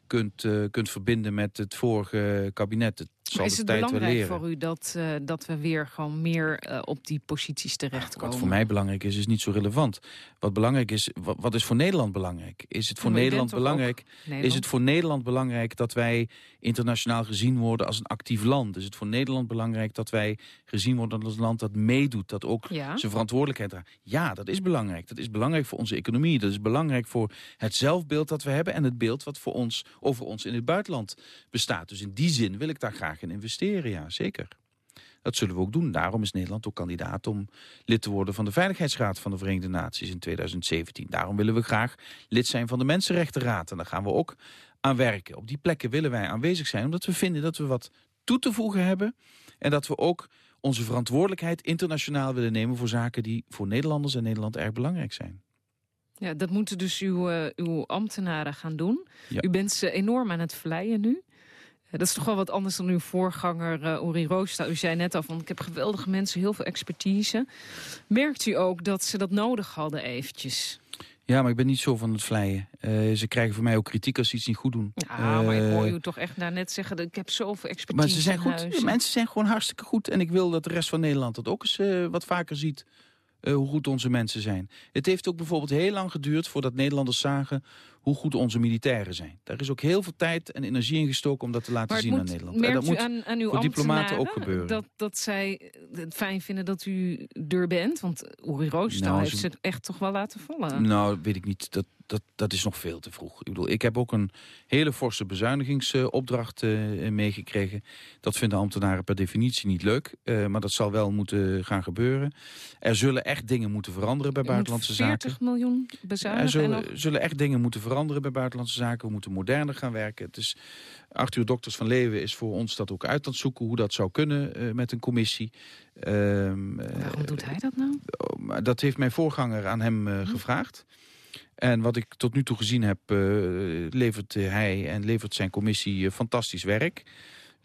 kunt, kunt verbinden met het vorige kabinet. Het maar is het belangrijk voor u dat, uh, dat we weer gewoon meer uh, op die posities terechtkomen? Wat voor mij belangrijk is, is niet zo relevant. Wat belangrijk is, wat, wat is voor Nederland belangrijk? Is het voor Nederland belangrijk? Nederland? Is het voor Nederland belangrijk dat wij internationaal gezien worden als een actief land? Is het voor Nederland belangrijk dat wij gezien worden als een land dat meedoet, dat ook ja. zijn verantwoordelijkheid draagt? Ja, dat is belangrijk. Dat is belangrijk voor onze economie. Dat is belangrijk voor het zelfbeeld dat we hebben en het beeld wat voor ons over ons in het buitenland bestaat. Dus in die zin wil ik daar graag in investeren, ja, zeker. Dat zullen we ook doen. Daarom is Nederland ook kandidaat om lid te worden van de Veiligheidsraad van de Verenigde Naties in 2017. Daarom willen we graag lid zijn van de Mensenrechtenraad. En daar gaan we ook aan werken. Op die plekken willen wij aanwezig zijn, omdat we vinden dat we wat toe te voegen hebben. En dat we ook onze verantwoordelijkheid internationaal willen nemen voor zaken die voor Nederlanders en Nederland erg belangrijk zijn. Ja, dat moeten dus uw, uh, uw ambtenaren gaan doen. Ja. U bent ze enorm aan het vleien nu. Dat is toch wel wat anders dan uw voorganger uh, Uri Roosta. U zei net al van ik heb geweldige mensen, heel veel expertise. Merkt u ook dat ze dat nodig hadden eventjes? Ja, maar ik ben niet zo van het vleien. Uh, ze krijgen voor mij ook kritiek als ze iets niet goed doen. Ja, maar ik hoor u toch echt net zeggen... dat ik heb zoveel expertise Maar ze zijn goed. Mensen zijn gewoon hartstikke goed. En ik wil dat de rest van Nederland dat ook eens uh, wat vaker ziet. Hoe goed onze mensen zijn. Het heeft ook bijvoorbeeld heel lang geduurd voordat Nederlanders zagen hoe goed onze militairen zijn. Daar is ook heel veel tijd en energie in gestoken om dat te laten zien aan Nederland. En dat moet aan, aan uw voor diplomaten ook gebeuren. Dat, dat zij het fijn vinden dat u er bent? Want Uri Roostal nou, heeft ze echt toch wel laten vallen. Nou, weet ik niet. Dat, dat, dat is nog veel te vroeg. Ik bedoel, ik heb ook een hele forse bezuinigingsopdracht uh, meegekregen. Dat vinden ambtenaren per definitie niet leuk. Uh, maar dat zal wel moeten gaan gebeuren. Er zullen echt dingen moeten veranderen bij buitenlandse 40 zaken. miljoen bezuinigen. Er zullen, zullen echt dingen moeten veranderen bij buitenlandse zaken. We moeten moderner gaan werken. Het is, Arthur Dokters van Leeuwen is voor ons dat ook uit aan het zoeken... hoe dat zou kunnen uh, met een commissie. Waarom doet hij dat nou? Dat heeft mijn voorganger aan hem hm. gevraagd. En wat ik tot nu toe gezien heb, levert hij en levert zijn commissie fantastisch werk.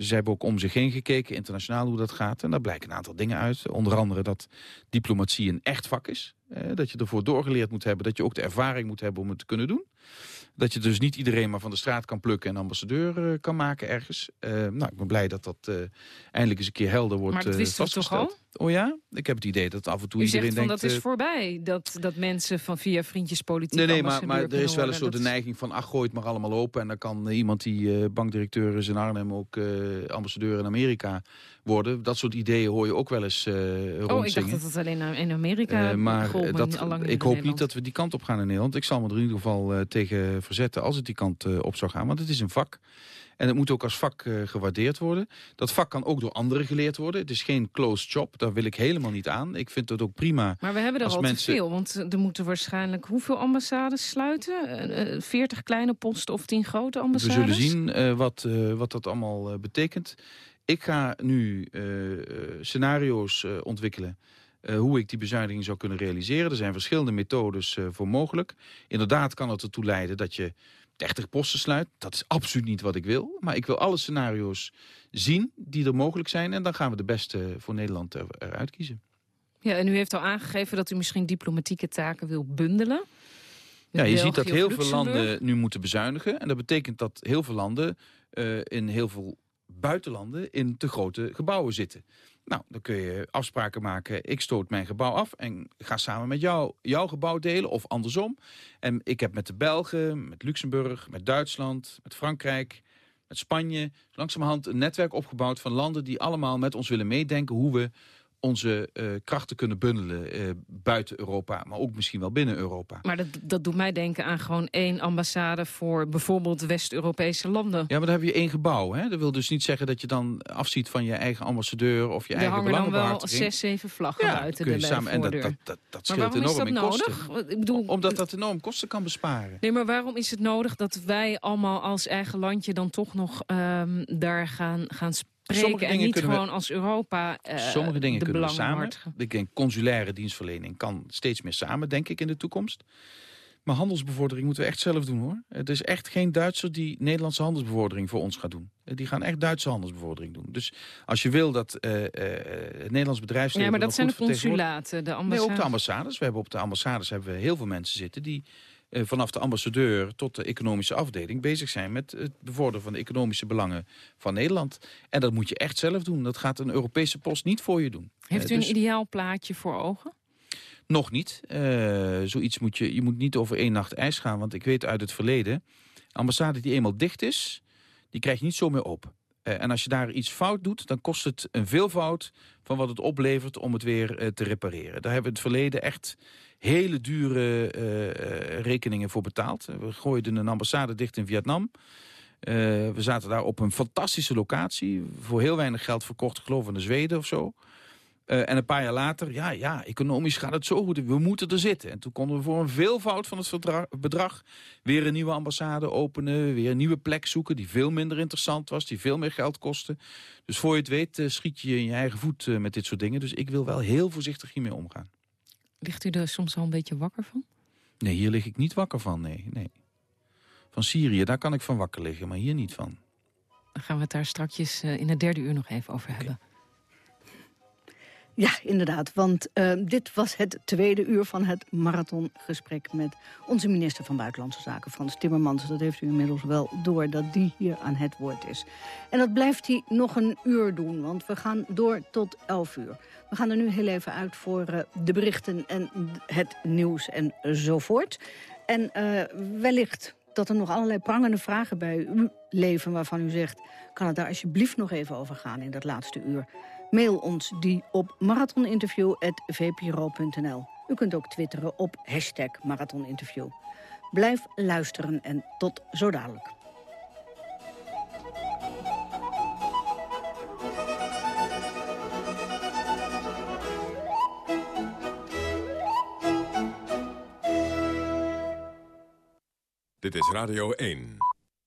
Ze hebben ook om zich heen gekeken, internationaal hoe dat gaat. En daar blijken een aantal dingen uit. Onder andere dat diplomatie een echt vak is. Eh, dat je ervoor doorgeleerd moet hebben. Dat je ook de ervaring moet hebben om het te kunnen doen. Dat je dus niet iedereen maar van de straat kan plukken en ambassadeur uh, kan maken ergens. Uh, nou, ik ben blij dat dat uh, eindelijk eens een keer helder wordt Maar dat wisten toch al? Oh ja? Ik heb het idee dat af en toe U iedereen zegt van denkt... dat is voorbij, dat, dat mensen van via vriendjespolitiek Nee, nee, maar, maar er is wel eens zo de neiging van... ach, gooi het maar allemaal open. En dan kan iemand die bankdirecteur is in Arnhem... ook ambassadeur in Amerika worden. Dat soort ideeën hoor je ook wel eens uh, Oh, ik dacht dat het alleen in Amerika uh, maar dat, in ik hoop niet dat we die kant op gaan in Nederland. Ik zal me er in ieder geval uh, tegen verzetten als het die kant op zou gaan. Want het is een vak. En het moet ook als vak gewaardeerd worden. Dat vak kan ook door anderen geleerd worden. Het is geen closed job, daar wil ik helemaal niet aan. Ik vind het ook prima. Maar we hebben er al mensen... te veel. Want er moeten waarschijnlijk hoeveel ambassades sluiten? Uh, 40 kleine posten of 10 grote ambassades? We zullen zien wat, wat dat allemaal betekent. Ik ga nu scenario's ontwikkelen. Uh, hoe ik die bezuiniging zou kunnen realiseren. Er zijn verschillende methodes uh, voor mogelijk. Inderdaad kan het ertoe leiden dat je 30 posten sluit. Dat is absoluut niet wat ik wil. Maar ik wil alle scenario's zien die er mogelijk zijn. En dan gaan we de beste voor Nederland er, eruit kiezen. Ja, en u heeft al aangegeven dat u misschien diplomatieke taken wil bundelen. Ja, je ziet dat heel veel landen nu moeten bezuinigen. En dat betekent dat heel veel landen uh, in heel veel buitenlanden in te grote gebouwen zitten. Nou, dan kun je afspraken maken. Ik stoot mijn gebouw af en ga samen met jou jouw gebouw delen of andersom. En ik heb met de Belgen, met Luxemburg, met Duitsland, met Frankrijk, met Spanje... langzamerhand een netwerk opgebouwd van landen die allemaal met ons willen meedenken... hoe we onze uh, krachten kunnen bundelen uh, buiten Europa, maar ook misschien wel binnen Europa. Maar dat, dat doet mij denken aan gewoon één ambassade voor bijvoorbeeld West-Europese landen. Ja, maar dan heb je één gebouw. Hè? Dat wil dus niet zeggen dat je dan afziet van je eigen ambassadeur of je er eigen belangenbehartiging. Er hangen dan wel zes, zeven vlaggen ja, buiten de samen, En dat, dat, dat, dat scheelt enorm dat in nodig? kosten. Ik bedoel, Omdat dat enorm kosten kan besparen. Nee, maar waarom is het nodig dat wij allemaal als eigen landje dan toch nog um, daar gaan, gaan spreken en niet gewoon we, als Europa uh, Sommige dingen de kunnen we samen. hartigen. Ik denk consulaire dienstverlening kan steeds meer samen, denk ik, in de toekomst. Maar handelsbevordering moeten we echt zelf doen, hoor. Het is echt geen Duitser die Nederlandse handelsbevordering voor ons gaat doen. Die gaan echt Duitse handelsbevordering doen. Dus als je wil dat uh, uh, het Nederlands bedrijfsleven... Ja, maar dat zijn de consulaten, de ambassades. Nee, ook de ambassades. We hebben op de ambassades hebben we heel veel mensen zitten... die vanaf de ambassadeur tot de economische afdeling bezig zijn... met het bevorderen van de economische belangen van Nederland. En dat moet je echt zelf doen. Dat gaat een Europese post niet voor je doen. Heeft u dus... een ideaal plaatje voor ogen? Nog niet. Uh, zoiets moet je, je moet niet over één nacht ijs gaan. Want ik weet uit het verleden, ambassade die eenmaal dicht is, die krijg je niet zo meer op. Uh, en als je daar iets fout doet, dan kost het een veelvoud van wat het oplevert om het weer uh, te repareren. Daar hebben we in het verleden echt hele dure rekeningen voor betaald. We gooiden een ambassade dicht in Vietnam. we zaten daar op een fantastische locatie. Voor heel weinig geld verkocht, geloof ik, aan de Zweden of zo. Uh, en een paar jaar later, ja, ja, economisch gaat het zo goed. We moeten er zitten. En toen konden we voor een veelvoud van het bedrag weer een nieuwe ambassade openen. Weer een nieuwe plek zoeken die veel minder interessant was. Die veel meer geld kostte. Dus voor je het weet uh, schiet je in je eigen voet uh, met dit soort dingen. Dus ik wil wel heel voorzichtig hiermee omgaan. Ligt u er soms al een beetje wakker van? Nee, hier lig ik niet wakker van, nee. nee. Van Syrië, daar kan ik van wakker liggen, maar hier niet van. Dan gaan we het daar straks in het derde uur nog even over hebben. Ja, inderdaad. Want uh, dit was het tweede uur van het marathongesprek... met onze minister van Buitenlandse Zaken, Frans Timmermans. Dat heeft u inmiddels wel door dat die hier aan het woord is. En dat blijft hij nog een uur doen, want we gaan door tot elf uur. We gaan er nu heel even uit voor uh, de berichten en het nieuws enzovoort. En uh, wellicht dat er nog allerlei prangende vragen bij u leven... waarvan u zegt, kan het daar alsjeblieft nog even over gaan in dat laatste uur... Mail ons die op marathoninterview.vpro.nl. U kunt ook twitteren op hashtag marathoninterview. Blijf luisteren en tot zo dadelijk. Dit is Radio 1.